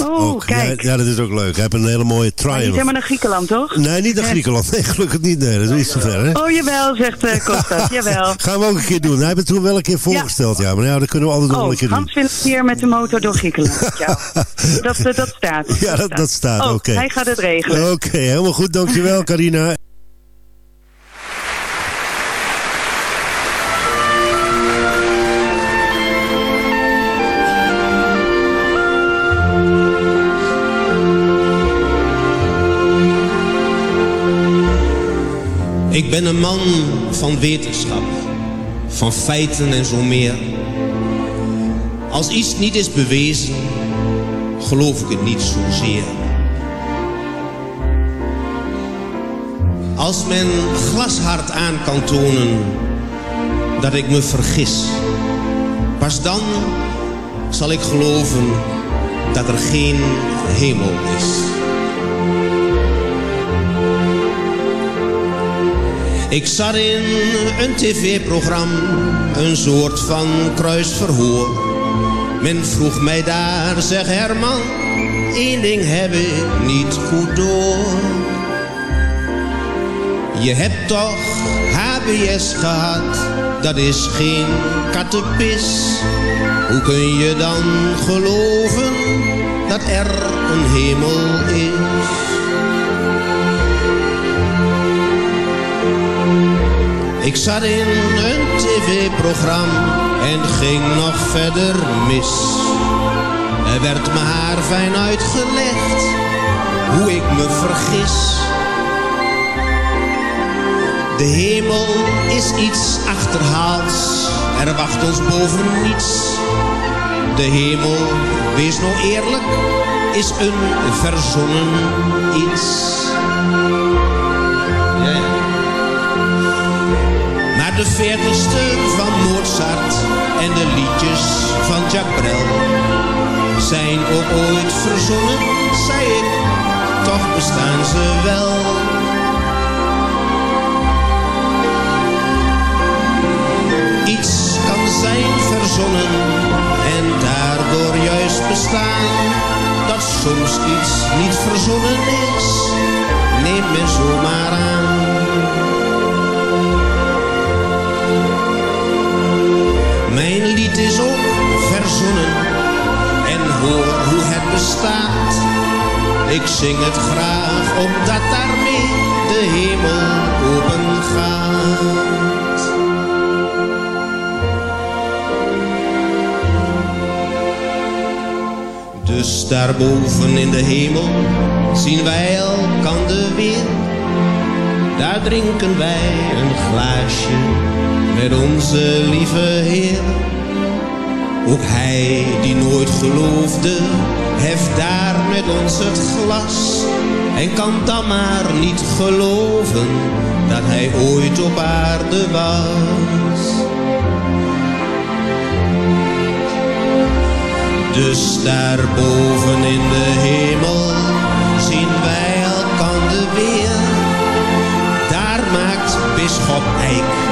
Oh, ook. kijk. Ja, ja, dat is ook leuk. Hij heeft een hele mooie Maar niet helemaal naar Griekenland, toch? Nee, niet naar Griekenland. Nee, gelukkig niet. Nee, dat is niet zo ver. Hè? Oh, jawel, zegt uh, Kostas. jawel. Gaan we ook een keer doen. Hij het toen wel een keer voorgesteld. Ja, maar ja, dat kunnen we altijd nog wel Oh, een keer doen. Hans keer met de motor door Griekenland. Ja. Dat, eh, dat staat. Ja, dat, dat staat. Oh, Oké. hij gaat het regelen. Oké, helemaal goed. Dankjewel, Carina. Ik ben een man van wetenschap, van feiten en zo meer. Als iets niet is bewezen, geloof ik het niet zozeer. Als men glashard aan kan tonen dat ik me vergis, pas dan zal ik geloven dat er geen hemel is. Ik zat in een tv-programma, een soort van kruisverhoor. Men vroeg mij daar, zeg Herman, één ding heb ik niet goed door. Je hebt toch HBS gehad, dat is geen kattenpis. Hoe kun je dan geloven dat er een hemel is? Ik zat in een tv-programma en ging nog verder mis. Er werd me haar fijn uitgelegd, hoe ik me vergis. De hemel is iets achterhaals, er wacht ons boven niets. De hemel, wees nou eerlijk, is een verzonnen iets. De veertigste van Mozart en de liedjes van Jacques Brel zijn ook ooit verzonnen, zei ik, toch bestaan ze wel. Iets kan zijn verzonnen en daardoor juist bestaan. Dat soms iets niet verzonnen is, neem men zomaar aan. Lied is ook verzonnen en hoor hoe het bestaat. Ik zing het graag omdat daarmee de hemel open gaat. Dus daarboven in de hemel zien wij elkander weer. Daar drinken wij een glaasje met onze lieve Heer. Ook hij die nooit geloofde, heft daar met ons het glas. En kan dan maar niet geloven dat hij ooit op aarde was. Dus daarboven in de hemel zien wij elkander weer. Daar maakt bisschop Eik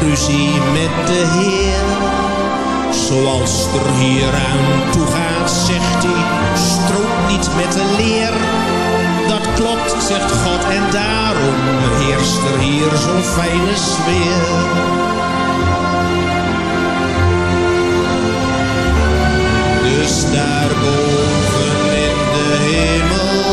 ruzie met de Heer. Zoals er hier aan toe gaat, zegt hij, strookt niet met de leer. Dat klopt, zegt God, en daarom heerst er hier zo'n fijne sfeer. Dus daarboven in de hemel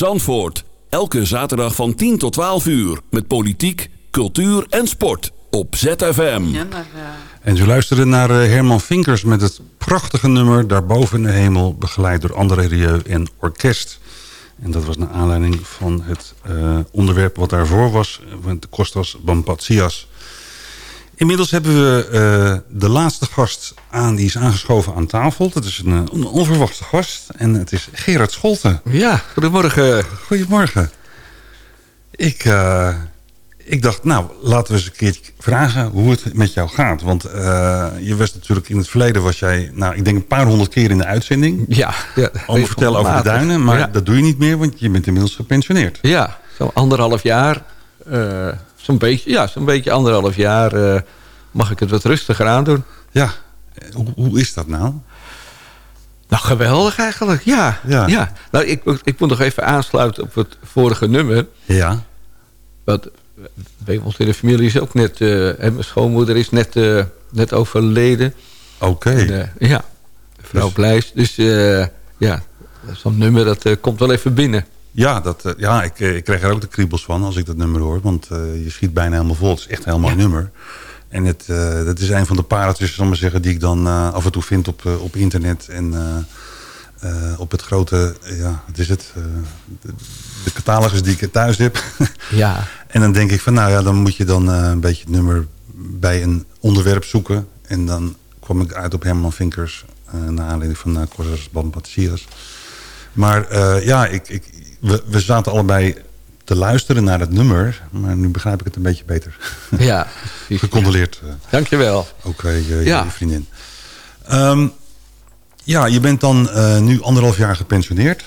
Zandvoort. Elke zaterdag van 10 tot 12 uur. Met politiek, cultuur en sport. Op ZFM. Ja, maar, eh, En ze luisteren naar eh, Herman Vinkers met het prachtige nummer... Daarboven in de hemel, begeleid door André Rieu en orkest. En dat was naar aanleiding van het eh, onderwerp wat daarvoor was... van de Kostas Bampatsias. Inmiddels hebben we eh, de laatste gast aan, die is aangeschoven aan tafel. Dat is een, eh, een onverwachte gast en het is Gerard Scholten. Ja, goedemorgen. Goedemorgen. Ik, eh, ik dacht, nou, laten we eens een keertje vragen hoe het met jou gaat. Want je was natuurlijk in het verleden, was jij, nou, ik denk een paar honderd keer in de uitzending. Ja. ja Om te vertellen over de duinen, maar Ja. dat doe je niet meer, want je bent inmiddels gepensioneerd. Ja, zo'n anderhalf jaar. Eh, zo'n beetje, ja, zo'n beetje anderhalf jaar eh, mag ik het wat rustiger aandoen. Ja, hoe, hoe is dat nou? Nou, geweldig eigenlijk, ja. Ja. ja. Nou, ik, moet- ik moet nog even aansluiten op het vorige nummer. Ja. Want eh, bij ons in de familie is ook net... eh, en mijn schoonmoeder is net, eh, net overleden. Oké. Eh, ja, mevrouw Dus- Blijs. Dus eh, ja, zo'n nummer dat eh, komt wel even binnen. Ja, dat, eh, ja ik, eh, ik krijg er ook de kriebels van als ik dat nummer hoor. Want eh, je schiet bijna helemaal vol. Het is echt een heel mooi nummer. En het, dat is een van de pareltjes, zal ik maar zeggen, die ik dan af en toe vind op, op internet. En op het grote, ja, wat is het? de, de catalogus die ik thuis heb. Ja. en dan denk ik van, nou ja, dan moet je dan een beetje het nummer bij een onderwerp zoeken. En dan kwam ik uit op Herman Vinkers, naar aanleiding van uh, Corsas Bandpatissiers. Maar ja, ik, ik, we, we zaten allebei te luisteren naar het nummer. Maar nu begrijp ik het een beetje beter. Ja, Gecondoleerd. eh, Dankjewel. ook eh, je, Ja. je vriendin. Ehm, ja, je bent dan eh, nu anderhalf jaar gepensioneerd.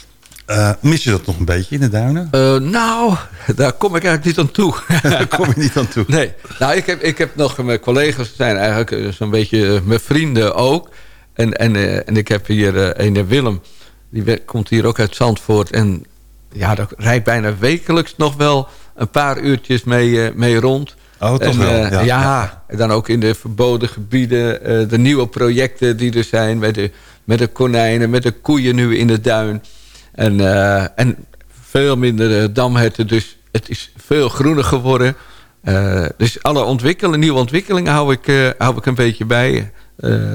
Mis je dat nog een beetje in de duinen? Nou, daar kom ik eigenlijk niet aan toe. Daar kom je niet aan toe. Nee, nou, ik heb, ik heb nog mijn collega's zijn eigenlijk zo'n beetje mijn vrienden ook. En, en, en ik heb hier een Willem, die komt hier ook uit Zandvoort. En ja, daar rijdt bijna wekelijks nog wel een paar uurtjes mee, eh, mee rond. Oh, toch wel, eh, ja. dan ook in de verboden gebieden. eh, de nieuwe projecten die er zijn. Met de, met de konijnen, met de koeien nu in de duin. En, en veel minder damherten. Dus het is veel groener geworden. Dus alle ontwikkelingen, nieuwe ontwikkelingen hou ik, hou ik een beetje bij.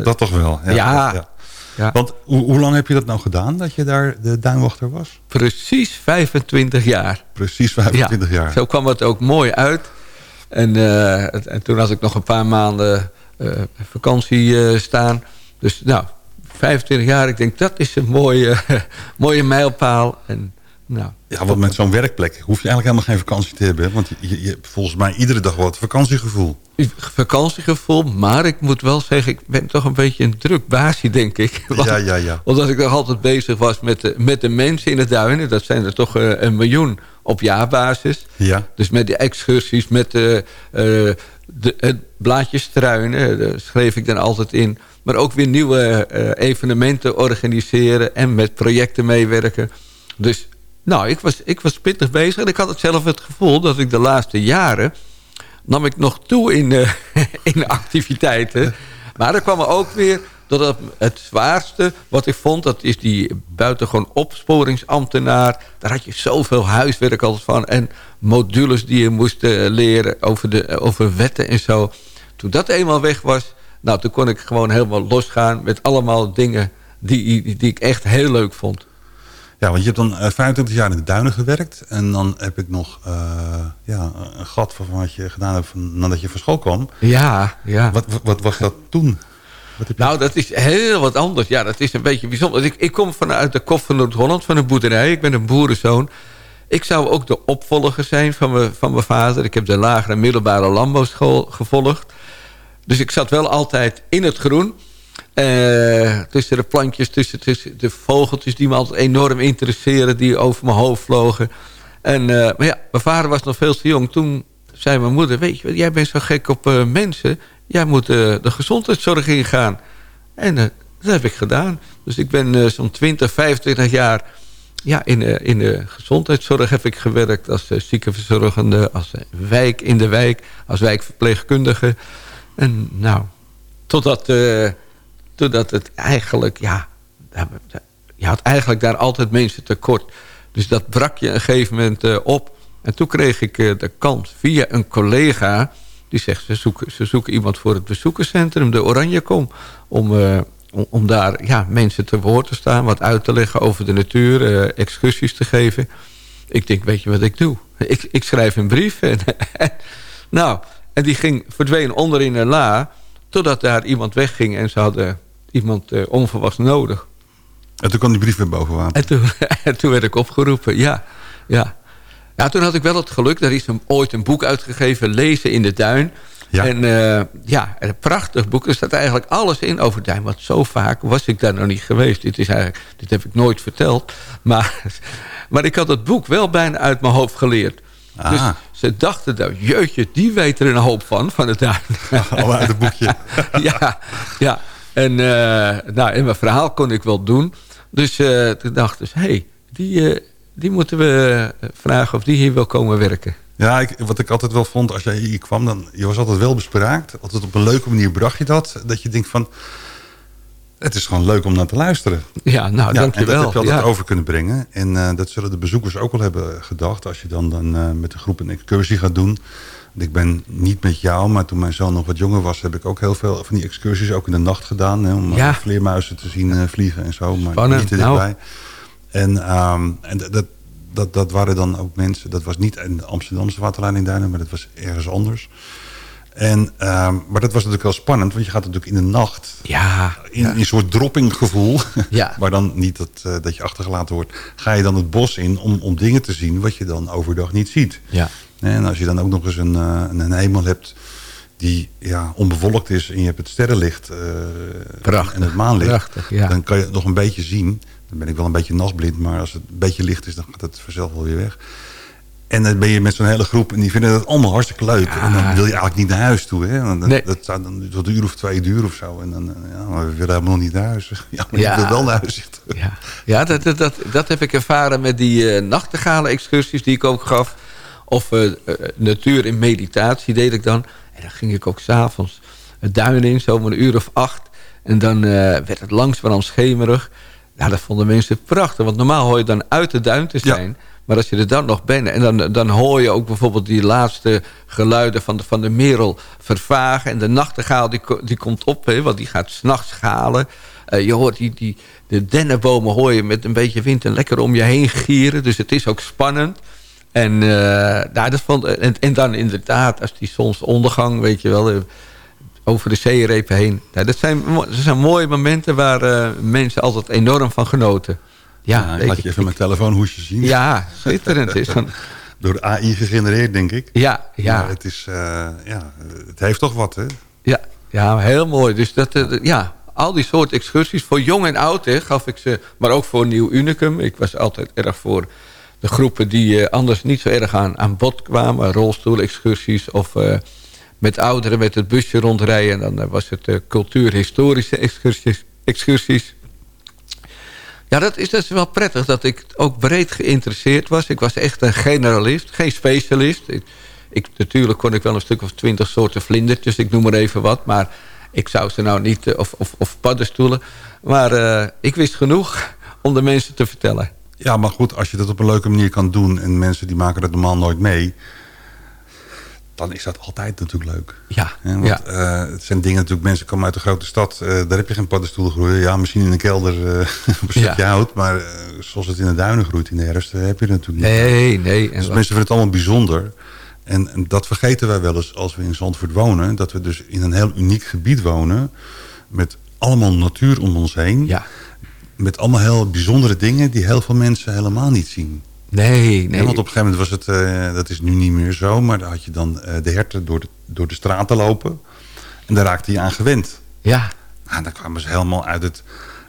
Dat toch wel? Ja. Ja. Ja. Want hoe, hoe lang heb je dat nou gedaan, dat je daar de duinwachter was? Precies 25 jaar. Precies 25 Ja, jaar. Zo kwam het ook mooi uit. En, eh, en toen had ik nog een paar maanden eh, vakantie eh, staan. Dus nou, 25 jaar. Ik denk dat is een mooie, mooie mijlpaal. En, nou, Ja, want met zo'n werkplek hoef je eigenlijk helemaal geen vakantie te hebben. Want je, je hebt volgens mij iedere dag wat vakantiegevoel. vakantiegevoel. Maar ik moet wel zeggen, ik ben toch een beetje een druk baasje, denk ik. Want- Ja, ja, ja. Omdat ik nog altijd bezig was met de, met de mensen in de duinen. Dat zijn er toch eh, een miljoen op jaarbasis. Ja. Dus met de excursies, met de, eh, de, het blaadje struinen, daar schreef ik dan altijd in. Maar ook weer nieuwe eh, evenementen organiseren en met projecten meewerken. Dus nou, ik was, ik was pittig bezig. En ik had het zelf het gevoel dat ik de laatste jaren... nam ik nog toe in, eh, in activiteiten. Maar er kwam er ook weer dat het, zwaarste wat ik vond... dat is die buitengewoon opsporingsambtenaar. Daar had je zoveel huiswerk altijd van. En modules die je moest eh, leren over, de, over wetten en zo. Toen dat eenmaal weg was... nou, toen kon ik gewoon helemaal losgaan... met allemaal dingen die, die ik echt heel leuk vond. Ja, want je hebt dan eh, 25 jaar in de duinen gewerkt. En dan heb ik nog eh, ja, een gat van wat je gedaan hebt van, nadat je van school kwam. Ja, ja. Wat, wat, wat was dat toen? Nou, dat is heel wat anders. Ja, dat is een beetje bijzonder. Ik, ik kom vanuit de kop van Noord-Holland, van een boerderij. Ik ben een boerenzoon. Ik zou ook de opvolger zijn van mijn, van mijn vader. Ik heb de lagere en middelbare landbouwschool gevolgd. Dus ik zat wel altijd in het groen. Eh, tussen de plantjes, tussen, de vogeltjes die me altijd enorm interesseren. Die over mijn hoofd vlogen. En, eh, maar ja, mijn vader was nog veel te jong. Toen zei mijn moeder, weet je jij bent zo gek op eh, mensen. Jij moet de gezondheidszorg ingaan. En dat heb ik gedaan. Dus ik ben zo'n 20, 25 jaar ja, in, in de gezondheidszorg heb ik gewerkt. Als ziekenverzorgende, als wijk in de wijk, als wijkverpleegkundige. En nou, totdat, totdat het eigenlijk, ja, je had eigenlijk daar altijd mensen tekort. Dus dat brak je een gegeven moment eh, op. En toen kreeg ik eh, de kans via een collega... die zegt, ze zoeken, ze zoeken iemand voor het bezoekerscentrum, de Oranjekom... om, eh, om, om daar ja, mensen te woord te staan, wat uit te leggen over de natuur... eh, excursies te geven. Ik denk, weet je wat ik doe? Ik, ik schrijf een brief. En, nou, en die ging, verdween onder in een la... totdat daar iemand wegging en ze hadden iemand eh, onverwachts nodig. En toen kwam die brief weer boven water. En toen, en toen werd ik opgeroepen, ja. ja. Ja, toen had ik wel het geluk. Er is een, ooit een boek uitgegeven, Lezen in de Duin. Ja. En eh, ja, een prachtig boek. Er staat eigenlijk alles in over duin. Want zo vaak was ik daar nog niet geweest. Dit, is eigenlijk, dit heb ik nooit verteld. Maar, maar ik had het boek wel bijna uit mijn hoofd geleerd. Ah. Dus ze dachten, nou, jeutje, die weet er een hoop van, van het duin. Al uit het boekje. ja, ja. En, eh, nou, en mijn verhaal kon ik wel doen. Dus eh, toen ze, hé, hey, die, eh, die moeten we vragen of die hier wil komen werken. Ja, ik, wat ik altijd wel vond, als jij hier kwam, dan je was altijd wel bespraakt. Altijd op een leuke manier bracht je dat. Dat je denkt van, het is gewoon leuk om naar te luisteren. Ja, nou, ja, dankjewel. En dat heb je altijd Ja. over kunnen brengen. En dat zullen de bezoekers ook wel hebben gedacht. Als je dan, dan met een groep een excursie gaat doen. Ik ben niet met jou, maar toen mijn zoon nog wat jonger was... heb ik ook heel veel van die excursies ook in de nacht gedaan. Hè, om Ja. vleermuizen te zien eh, vliegen en zo. Maar Spannend, niet te nou. dichtbij. En, ehm, en dat, dat, dat waren dan ook mensen... Dat was niet in de Amsterdamse waterleidingduinen, maar dat was ergens anders. En, ehm, maar dat was natuurlijk wel spannend, want je gaat natuurlijk in de nacht... Ja, in, in een soort droppinggevoel, Ja. waar dan niet dat, eh, dat je achtergelaten wordt... ga je dan het bos in om, om dingen te zien wat je dan overdag niet ziet. Ja. En als je dan ook nog eens een, eh, een, een hemel hebt die ja, onbewolkt is... en je hebt het sterrenlicht eh, Prachtig, en het maanlicht... prachtig, ja. dan kan je het nog een beetje zien. Dan ben ik wel een beetje nachtblind, maar als het een beetje licht is... dan gaat het vanzelf wel weer weg. En dan ben je met zo'n hele groep en die vinden het allemaal hartstikke leuk. En dan wil je eigenlijk niet naar huis toe. Hè? Dat, Nee. dat zou dan tot een uur of twee duur of zo. En dan, eh, ja, maar we willen helemaal nog niet naar huis. Ja, maar Ja. ik wil wel naar huis. Ja, ja dat, dat, dat, dat heb ik ervaren met die eh nachtegalen excursies die ik ook gaf. Of eh, eh, natuur in meditatie deed ik dan. En dan ging ik ook s'avonds het duin in, zo om een uur of acht. En dan eh, werd het langzamerhand schemerig. Ja, dat vonden mensen prachtig. Want normaal hoor je dan uit de duin te zijn. Maar als je er dan nog bent... en dan, dan hoor je ook bijvoorbeeld die laatste geluiden van de, van de merel vervagen. En de nachtegaal die, die komt op, hè, want die gaat s'nachts. Eh, je hoort die, die, de dennenbomen hoor je met een beetje wind en lekker om je heen gieren. Dus het is ook spannend. En, eh, nou, dat vond, en, en dan inderdaad, als die zonsondergang, weet je wel... eh, over de zeereep heen. Nou, dat, zijn, dat zijn mooie momenten waar eh, mensen altijd enorm van genoten. Ja, Ja, ik laat je, even mijn telefoonhoesje zien. Ja, schitterend. Is van- Door de AI gegenereerd, denk ik. Ja, ja. Maar het, is, ja, het heeft toch wat, hè? Ja, ja heel mooi. Dus dat, ja, al die soort excursies voor jong en oud hè, gaf ik ze. Maar ook voor Nieuw Unicum. Ik was altijd erg voor de groepen die eh, anders niet zo erg aan, aan bod kwamen. Rolstoelexcursies of eh, met ouderen met het busje rondrijden. En dan eh, was het cultuurhistorische excursies. excursies. Ja, dat is, is wel prettig dat ik ook breed geïnteresseerd was. Ik was echt een generalist, geen specialist. Ik, natuurlijk kon ik wel een stuk of twintig soorten vlindertjes, ik noem maar even wat. Maar ik zou ze nou niet, of, of, of paddenstoelen. Maar ik wist genoeg om de mensen te vertellen. Ja, maar goed, als je dat op een leuke manier kan doen... en mensen die maken dat normaal nooit mee... dan is dat altijd natuurlijk leuk. Ja, Hè, want, ja. eh, het zijn dingen natuurlijk, mensen komen uit de grote stad... eh, daar heb je geen paddenstoelen groeien. Ja, misschien in een kelder eh, op een Ja. stukje hout... maar zoals het in de duinen groeit in de herfst... heb je dat natuurlijk niet. Nee, nee. En Dus mensen vinden het allemaal bijzonder... En, en dat vergeten wij wel eens als we in Zandvoort wonen. Dat we dus in een heel uniek gebied wonen. Met allemaal natuur om ons heen. Ja. Met allemaal heel bijzondere dingen die heel veel mensen helemaal niet zien. Nee, nee. Ja, want op een gegeven moment was het, eh, dat is nu niet meer zo... maar dan had je dan eh, de herten door de, door de straten lopen. En daar raakte je aan gewend. Ja. Nou, dan kwamen ze helemaal uit, het,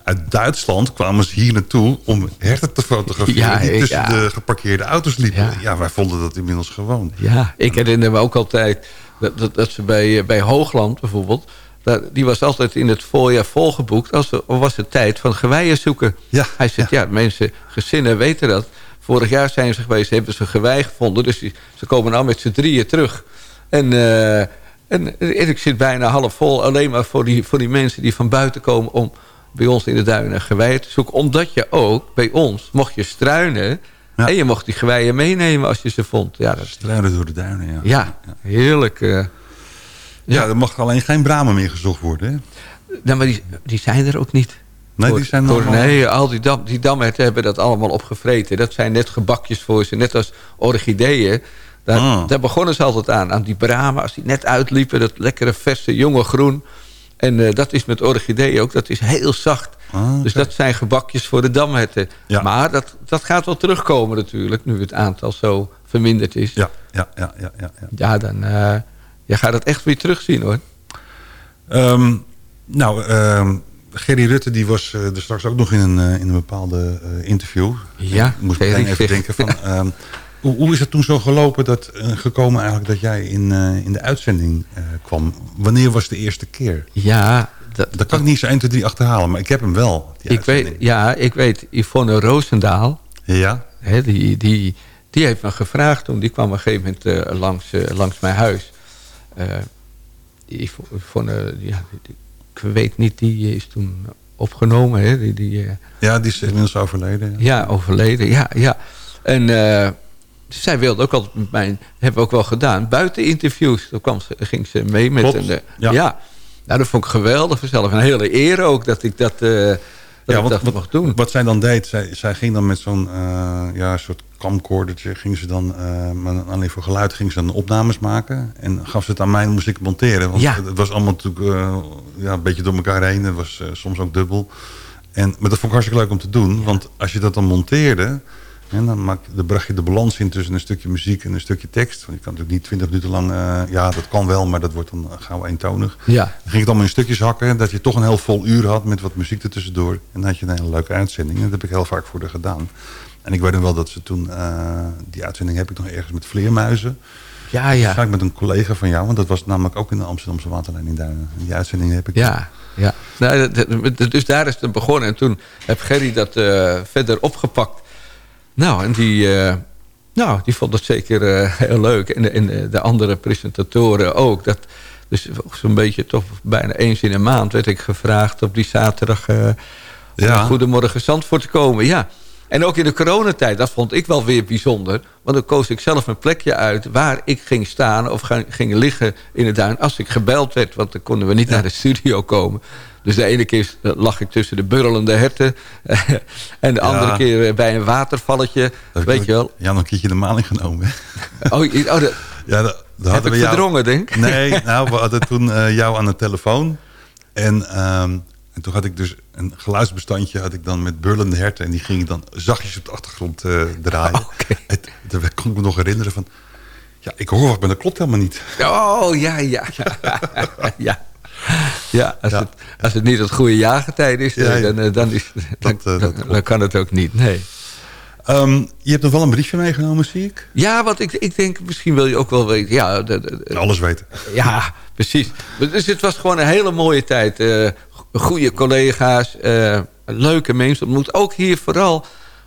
uit Duitsland kwamen ze hier naartoe... om herten te fotograferen Ja, die tussen ja. de geparkeerde auto's liepen. Ja. Ja. wij vonden dat inmiddels gewoon. Ja, ik herinner me ook altijd dat, dat, dat ze bij, eh, bij Hoogland bijvoorbeeld... dat- die was altijd in het voorjaar volgeboekt... als er was het tijd van geweien zoeken. Ja, Hij zegt, ja. mensen, gezinnen weten dat. Vorig jaar zijn ze geweest, hebben ze gewei gevonden. Dus die, ze komen nou met z'n drieën terug. En, eh, en, en ik zit bijna half vol alleen maar voor die, voor die mensen die van buiten komen... om bij ons in de duinen gewei te zoeken. Omdat je ook bij ons, mocht je struinen... en je mocht die geweien meenemen als je ze vond. Ja, dat, Struinen door de duinen, ja. ja, heerlijk. eh. Ja, er mag alleen geen bramen meer gezocht worden, hè? Nou, maar die, die zijn er ook niet. Nee, die zijn allemaal- Nee, al die, dam, die damherten hebben dat allemaal opgevreten. Dat zijn net gebakjes voor ze, net als orchideeën. Daar, Ah. daar begonnen ze altijd aan. Aan die bramen, als die net uitliepen. Dat lekkere, verse, jonge groen. En eh, dat is met orchideeën ook. Dat is heel zacht. Ah, Dus dat zijn gebakjes voor de damherten. Ja. Maar dat, dat gaat wel terugkomen natuurlijk. Nu het aantal zo verminderd is. Ja, ja, ja, ja. ja, ja. Ja, dan eh, je gaat het echt weer terugzien hoor. Ehm, nou, ehm, Gerry Rutte die was eh, er straks ook nog in een, eh, in een bepaalde eh, interview. Ja, Ik moest meteen even denken van... ehm, hoe, hoe is het toen zo gelopen dat, gekomen eigenlijk dat jij in, in de uitzending kwam? Wanneer was de eerste keer? Ja, dat, Dat kan ik niet zo 1, 2, 3 achterhalen, maar ik heb hem wel. die ik weet, ja, ik weet Yvonne Roosendaal. Ja. Hè, die, die, die heeft me gevraagd toen. Die kwam op een gegeven moment langs, langs mijn huis. Eh, die Yvo- Yvonne, ja, die- die- ik weet niet, die is toen opgenomen. Hè, die, die, eh, Ja, die is inmiddels overleden. Ja. ja, overleden. Ja, ja. En eh, zij wilde ook altijd met mij, hebben we ook wel gedaan, buiten interviews. Toen kwam ze, ging ze mee met Klopt, een... eh, ja. ja. Nou, dat vond ik geweldig zelf. Een hele eer ook dat ik dat, eh, dat, Ja, ik wat, dat wat, mocht doen. wat zij dan deed, zij, zij ging dan met zo'n eh, ja, soort camcordertje, ging ze dan, eh, alleen voor geluid, ging ze dan opnames maken. En gaf ze het aan mij en moest ik monteren. Want Ja. het was allemaal natuurlijk eh, ja, een beetje door elkaar heen. Het was eh, soms ook dubbel. En, maar dat vond ik hartstikke leuk om te doen. Want als je dat dan monteerde, en dan, maak, dan bracht je de balans in tussen een stukje muziek en een stukje tekst. Want je kan natuurlijk niet twintig minuten lang, eh, ja dat kan wel, maar dat wordt dan gauw eentonig. Ja. Dan ging het allemaal in stukjes hakken. Dat je toch een heel vol uur had met wat muziek ertussendoor. En dan had je een hele leuke uitzending. En dat heb ik heel vaak voor haar gedaan. En ik weet nog wel dat ze toen... eh, die uitzending heb ik nog ergens met vleermuizen. Ja, ja. Vaak met een collega van jou. Want dat was namelijk ook in de Amsterdamse waterlijn in Duinen. En die uitzending heb ik... Ja, ja. Nou, dat- dat- dus daar is het begonnen. En toen heb Gerry dat eh, verder opgepakt. Nou, en die, eh, nou, die vond het zeker heel leuk. En, en de andere presentatoren ook. Dat, dus zo'n beetje toch bijna eens in een maand werd ik gevraagd op die zaterdag... om Ja. Goedemorgen Zandvoort te komen. Ja. En ook in de coronatijd, dat vond ik wel weer bijzonder. Want dan koos ik zelf een plekje uit waar ik ging staan of ging liggen in de duin. Als ik gebeld werd, want dan konden we niet naar de studio komen. Dus de ene keer lag ik tussen de burrelende herten. en de Ja. andere keer eh, bij een watervalletje. Dat weet je wel. Ja, nog een keertje de maling genomen. Oh, oh, dat- Ja, dat, dat Heb hadden ik we jou- verdrongen, denk ik? Nee, nou, we hadden toen eh, jou aan de telefoon. En, ehm, en toen had ik dus een geluidsbestandje had ik dan met burlende herten. En die ging ik dan zachtjes op de achtergrond eh, draaien. Het, daar kon ik me nog herinneren van... Ja, ik hoor wat, maar dat klopt helemaal niet. Oh, ja, ja. ja. Ja, als, Het, als het niet het goede jaargetijde is, Ja, ja. dan, eh, dan, is, dan, Dat, eh, dat dan- kan het ook niet. Nee. Ehm, je hebt nog wel een briefje meegenomen, zie ik. Ja, want ik, ik denk, misschien wil je ook wel weten. Ja, de, de- de- Alles weten. ja precies. Dus het was gewoon een hele mooie tijd. Goede collega's, eh, leuke mensen ontmoet. Ook hier vooral,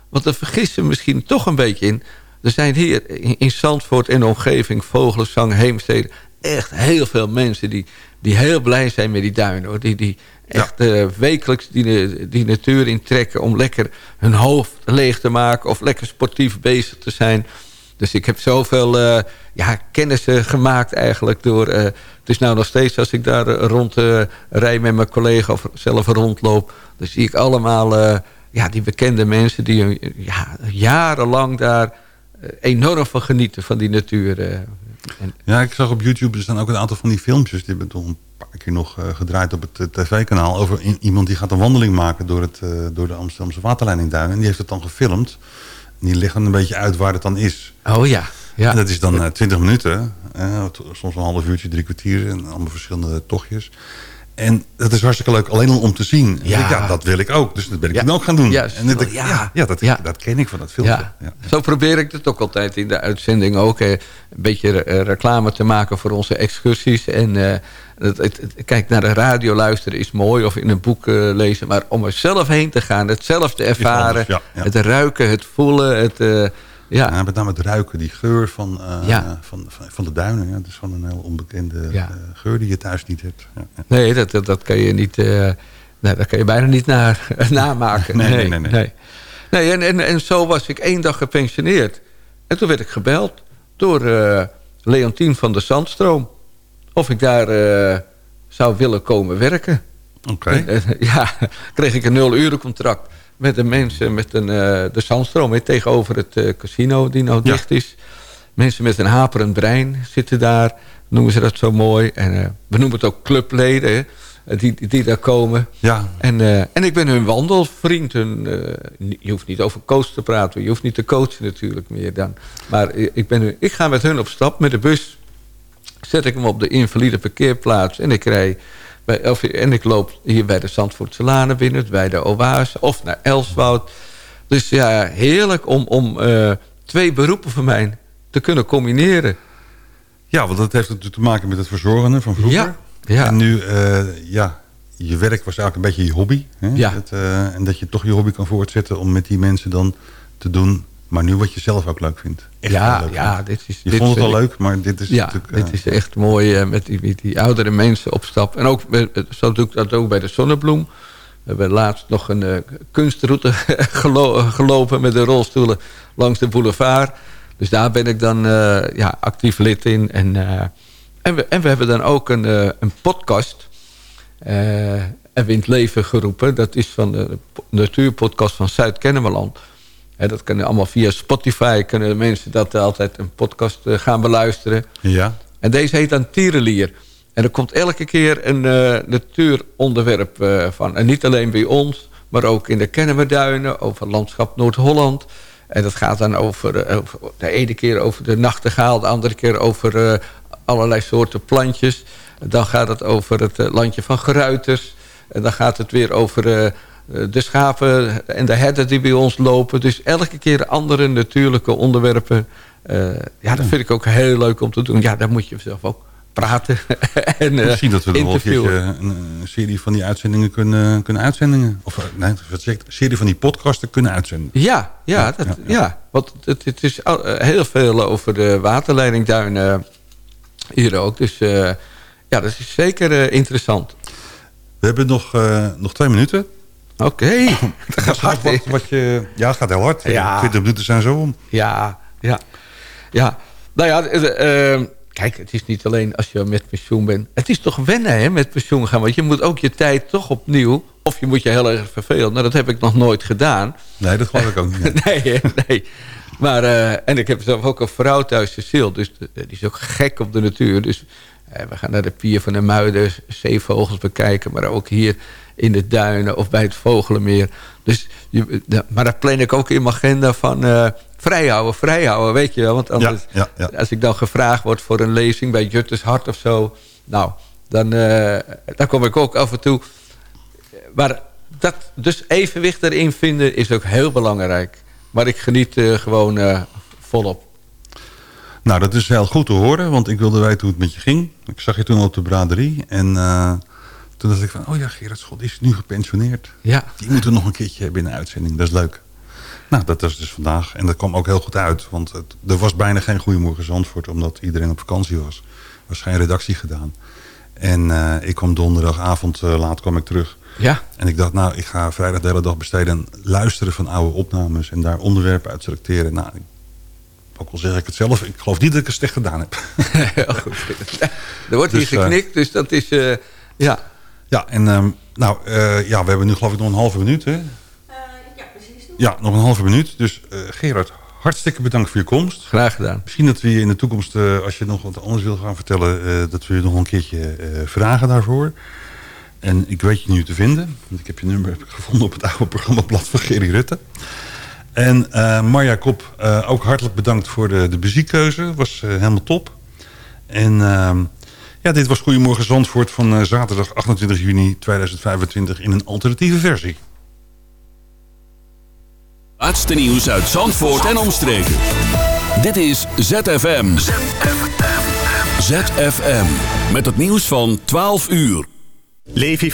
want daar vergissen we misschien toch een beetje in. Er zijn hier in, Zandvoort en de omgeving, Vogelenzang, Heemstede... echt heel veel mensen die, die heel blij zijn met die duinen. Hoor. Die, die echt eh, wekelijks die, die natuur intrekken... om lekker hun hoofd leeg te maken... of lekker sportief bezig te zijn... Dus ik heb zoveel eh, ja, kennissen gemaakt eigenlijk door... eh, het is nou nog steeds als ik daar eh, rond rij met mijn collega of zelf rondloop... dan zie ik allemaal ja, die bekende mensen die ja, jarenlang daar enorm van genieten van die natuur. En, Ja, ik zag op YouTube, er staan ook een aantal van die filmpjes. Die hebben toch een paar keer nog gedraaid op het tv-kanaal. Over iemand die gaat een wandeling maken door, het, door de Amsterdamse waterlijn in Duinen. En die heeft het dan gefilmd. Die dan een beetje uit waar het dan is. oh ja, ja. En dat is dan eh, 20 minuten. soms een half uurtje, drie kwartier. En allemaal verschillende tochtjes. En dat is hartstikke leuk, alleen al om te zien. Ja. Ja dat wil ik ook. Dus dat ben ik Ja. dan ook gaan doen. Juist. En dat, ik- Ja. ja, dat, dat ken ik van dat filmpje. Zo probeer ik het ook altijd in de uitzending ook. eh, een beetje eh, reclame te maken voor onze excursies. En eh, het, het- het- kijk, naar de radio luisteren is mooi. Of in een boek eh, lezen. Maar om er zelf heen te gaan. Het zelf te ervaren. anders. Het ruiken, het voelen. Het, eh, ja. Ja, met name het ruiken, die geur van, eh, Ja. van, van, van de duinen. Ja, dat is gewoon een heel onbekende Ja. eh, geur die je thuis niet hebt. Nee, dat, dat, dat kan je niet... eh, nee, dat kan je bijna niet na, namaken. Nee, nee, nee, nee. Nee, en, en, en zo was ik één dag gepensioneerd. En toen werd ik gebeld door eh Leontien van de Zandstroom. Of ik daar eh, zou willen komen werken. Oké. Eh, ja, kreeg ik een nul uren contract met de mensen met een, eh, de Zandstroom... tegenover het eh, casino die nou Ja. dicht is. Mensen met een haperend brein zitten daar, noemen ze dat zo mooi. En eh, we noemen het ook clubleden, die, die, die daar komen. Ja, En, en ik ben hun wandelvriend. Hun, je hoeft niet over coach te praten. Je hoeft niet te coachen natuurlijk meer dan. Maar ik, ben, hun- ik ga met hun op stap met de bus. Zet ik hem op de invalide parkeerplaats. En ik rij bij, en ik loop hier bij de Zandvoortse Lanen binnen. Bij de Oase. Of naar Elswoud. Dus ja, heerlijk om, om eh, twee beroepen van mij te kunnen combineren. ja, want dat heeft natuurlijk te maken met het verzorgen van vroeger. Ja, ja. En nu, eh, ja, je werk was eigenlijk een beetje je hobby. Hè? Ja. Het, eh, en dat je toch je hobby kan voortzetten om met die mensen dan te doen. Maar nu wat je zelf ook leuk vindt. Echt Ja, leuk ja, vindt. dit is- Je dit vond het al leuk, maar dit is ja, natuurlijk... dit eh, is echt mooi eh, met, die, met die oudere mensen op stap. En ook, met- zo doe ik dat ook bij de Zonnebloem. We hebben laatst nog een eh, kunstroute gelo- gelopen met de rolstoelen langs de boulevard. Dus daar ben ik dan ja, actief lid in. En, en, we, en we hebben dan ook een, een podcast en in het leven geroepen. Dat is van de natuurpodcast van Zuid-Kennemerland. Dat kunnen allemaal via Spotify. Kunnen mensen dat altijd een podcast eh, gaan beluisteren. Ja. En deze heet dan Tierenlier. En er komt elke keer een uh, natuuronderwerp uh, van. En niet alleen bij ons, maar ook in de Kennemerduinen. Over landschap Noord-Holland. En dat gaat dan over, de ene keer over de nachtegaal. De andere keer over allerlei soorten plantjes. Dan gaat het over het landje van geruiters. En dan gaat het weer over de schapen en de herden die bij ons lopen. Dus elke keer andere natuurlijke onderwerpen. Uh, ja, dat vind ik ook heel leuk om te doen. Ja, daar moet je zelf ook praten. en, uh, Misschien dat we nog een, een, serie van die uitzendingen kunnen, kunnen uitzendingen. Of nee, een serie van die podcasten kunnen uitzenden. Ja, ja, dat, ja, ja. ja, want het, het, is heel veel over de waterleidingduinen hier ook. Dus ja, dat is zeker interessant. We hebben nog, nog twee minuten. Oké. Okay. dat gaat hard. Wat, wat je, ja, het gaat heel hard. Ja. 20 minuten zijn zo om. Ja, ja. ja. Nou ja, uh, kijk, het is niet alleen als je met pensioen bent. Het is toch wennen hè, met pensioen gaan. Want je moet ook je tijd toch opnieuw... Of je moet je heel erg vervelen. Nou, dat heb ik nog nooit gedaan. Nee, dat geloof ik ook niet. nee, nee. Maar, uh, en ik heb zelf ook een vrouw thuis, Cecile. Dus die is ook gek op de natuur. Dus eh, we gaan naar de pier van de Muiden, zeevogels bekijken. Maar ook hier in de duinen of bij het Vogelenmeer. Dus, je, maar daar plan ik ook in mijn agenda van uh, vrijhouden, vrijhouden, weet je wel. Want anders, ja, ja, als ik dan gevraagd word voor een lezing bij Jutters Hart of zo... nou, dan, uh, dan kom ik ook af en toe... Maar dat, dus evenwicht erin vinden is ook heel belangrijk. Maar ik geniet uh, gewoon volop. Nou, dat is heel goed te horen, want ik wilde weten hoe het met je ging. Ik zag je toen op de braderie en uh, toen dacht ik van... oh ja, Gerard Schot is nu gepensioneerd. Ja. Die moeten we nog een keertje hebben in de uitzending, dat is leuk. Nou, dat was dus vandaag en dat kwam ook heel goed uit. Want het, er was bijna geen Goedemorgen Zandvoort, omdat iedereen op vakantie was. Er was geen redactie gedaan. En uh, ik kwam donderdagavond uh, laat kwam ik terug. Ja. En ik dacht, nou, ik ga vrijdag de hele dag besteden... en luisteren van oude opnames en daar onderwerpen uit selecteren. Nou, ook al zeg ik het zelf, ik geloof niet dat ik het slecht gedaan heb. Heel goed. Er wordt dus, hier geknikt, dus dat is... Uh, ja. Ja, en um, nou, uh, ja, we hebben nu geloof ik nog een halve minuut, hè? Uh, ja, precies. Ja, nog een halve minuut. Dus Gerard, hartstikke bedankt voor je komst. Graag gedaan. Misschien dat we je in de toekomst, als je nog wat anders wil gaan vertellen... dat we je nog een keertje vragen daarvoor. En ik weet je nu te vinden. Want ik heb je nummer gevonden op het oude programmablad van Gerry Rutte. En uh, Marja Kop, uh, ook hartelijk bedankt voor de, de muziekkeuze. was uh, helemaal top. En ehm, ja, dit was Goedemorgen Zandvoort van zaterdag 28 juni 2025 in een alternatieve versie. Laatste nieuws uit Zandvoort en omstreken. Dit is ZFM. ZFM. ZFM. Met het nieuws van 12 uur. Levi